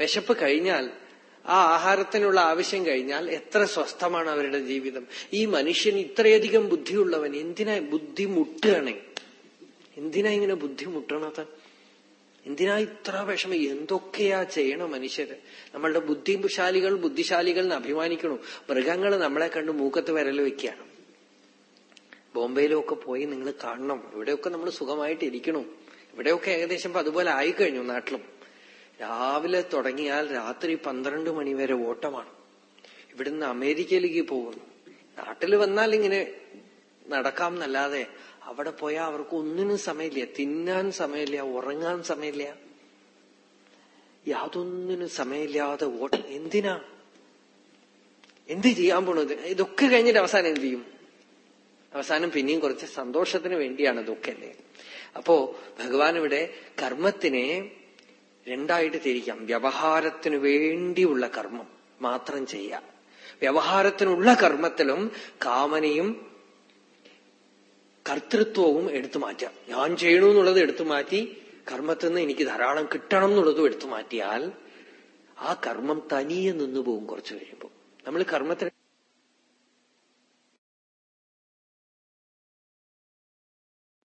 വിശപ്പ് കഴിഞ്ഞാൽ ആ ആഹാരത്തിനുള്ള ആവശ്യം കഴിഞ്ഞാൽ എത്ര സ്വസ്ഥമാണ് അവരുടെ ജീവിതം. ഈ മനുഷ്യൻ ഇത്രയധികം ബുദ്ധിയുള്ളവൻ എന്തിനാ ബുദ്ധി മുട്ടുകയാണേ എന്തിനാ ഇങ്ങനെ ബുദ്ധിമുട്ടണത് എന്തിനാ ഇത്ര വിഷമം? എന്തൊക്കെയാ ചെയ്യണം മനുഷ്യര്? നമ്മളുടെ ബുദ്ധിശാലികൾ ബുദ്ധിശാലികൾ എന്ന് അഭിമാനിക്കണു. മൃഗങ്ങൾ നമ്മളെ കണ്ട് മൂക്കത്ത് വിരൽ വെക്കുകയാണ്. ബോംബെയിലൊക്കെ പോയി നിങ്ങൾ കാണണം. ഇവിടെയൊക്കെ നമ്മൾ സുഖമായിട്ട് ഇരിക്കണം. ഇവിടെയൊക്കെ ഏകദേശം അതുപോലെ ആയിക്കഴിഞ്ഞു നാട്ടിലും. രാവിലെ തുടങ്ങിയാൽ രാത്രി പന്ത്രണ്ട് മണിവരെ ഓട്ടമാണ്. ഇവിടുന്ന് അമേരിക്കയിലേക്ക് പോകുന്നു. നാട്ടിൽ വന്നാൽ ഇങ്ങനെ നടക്കാം എന്നല്ലാതെ അവിടെ പോയാൽ അവർക്ക് ഒന്നിനും സമയമില്ല. തിന്നാൻ സമയമില്ല ഉറങ്ങാൻ സമയമില്ല. യാതൊന്നിനും സമയമില്ലാതെ ഓട്ട എന്തിനാ? എന്ത് ചെയ്യാൻ പോണത്? ഇതൊക്കെ കഴിഞ്ഞിട്ട് അവസാനം എന്ത് ചെയ്യും? അവസാനം പിന്നെയും കുറച്ച് സന്തോഷത്തിന് വേണ്ടിയാണ് ഇതൊക്കെ അല്ലേ? അപ്പോ ഭഗവാൻ ഇവിടെ കർമ്മത്തിനെ രണ്ടായിട്ട് തിരിക്കാം. വ്യവഹാരത്തിനു വേണ്ടിയുള്ള കർമ്മം മാത്രം ചെയ്യാം. വ്യവഹാരത്തിനുള്ള കർമ്മത്തിലും കാമനയും കർത്തൃത്വവും എടുത്തു മാറ്റാം. ഞാൻ ചെയ്യണു എന്നുള്ളത് എടുത്തു മാറ്റി കർമ്മത്തിൽ നിന്ന് എനിക്ക് ധാരാളം കിട്ടണം എന്നുള്ളതും എടുത്തു മാറ്റിയാൽ ആ കർമ്മം തനിയെ നിന്നു പോകും കുറച്ചു കഴിയുമ്പോൾ. നമ്മൾ കർമ്മത്തിന്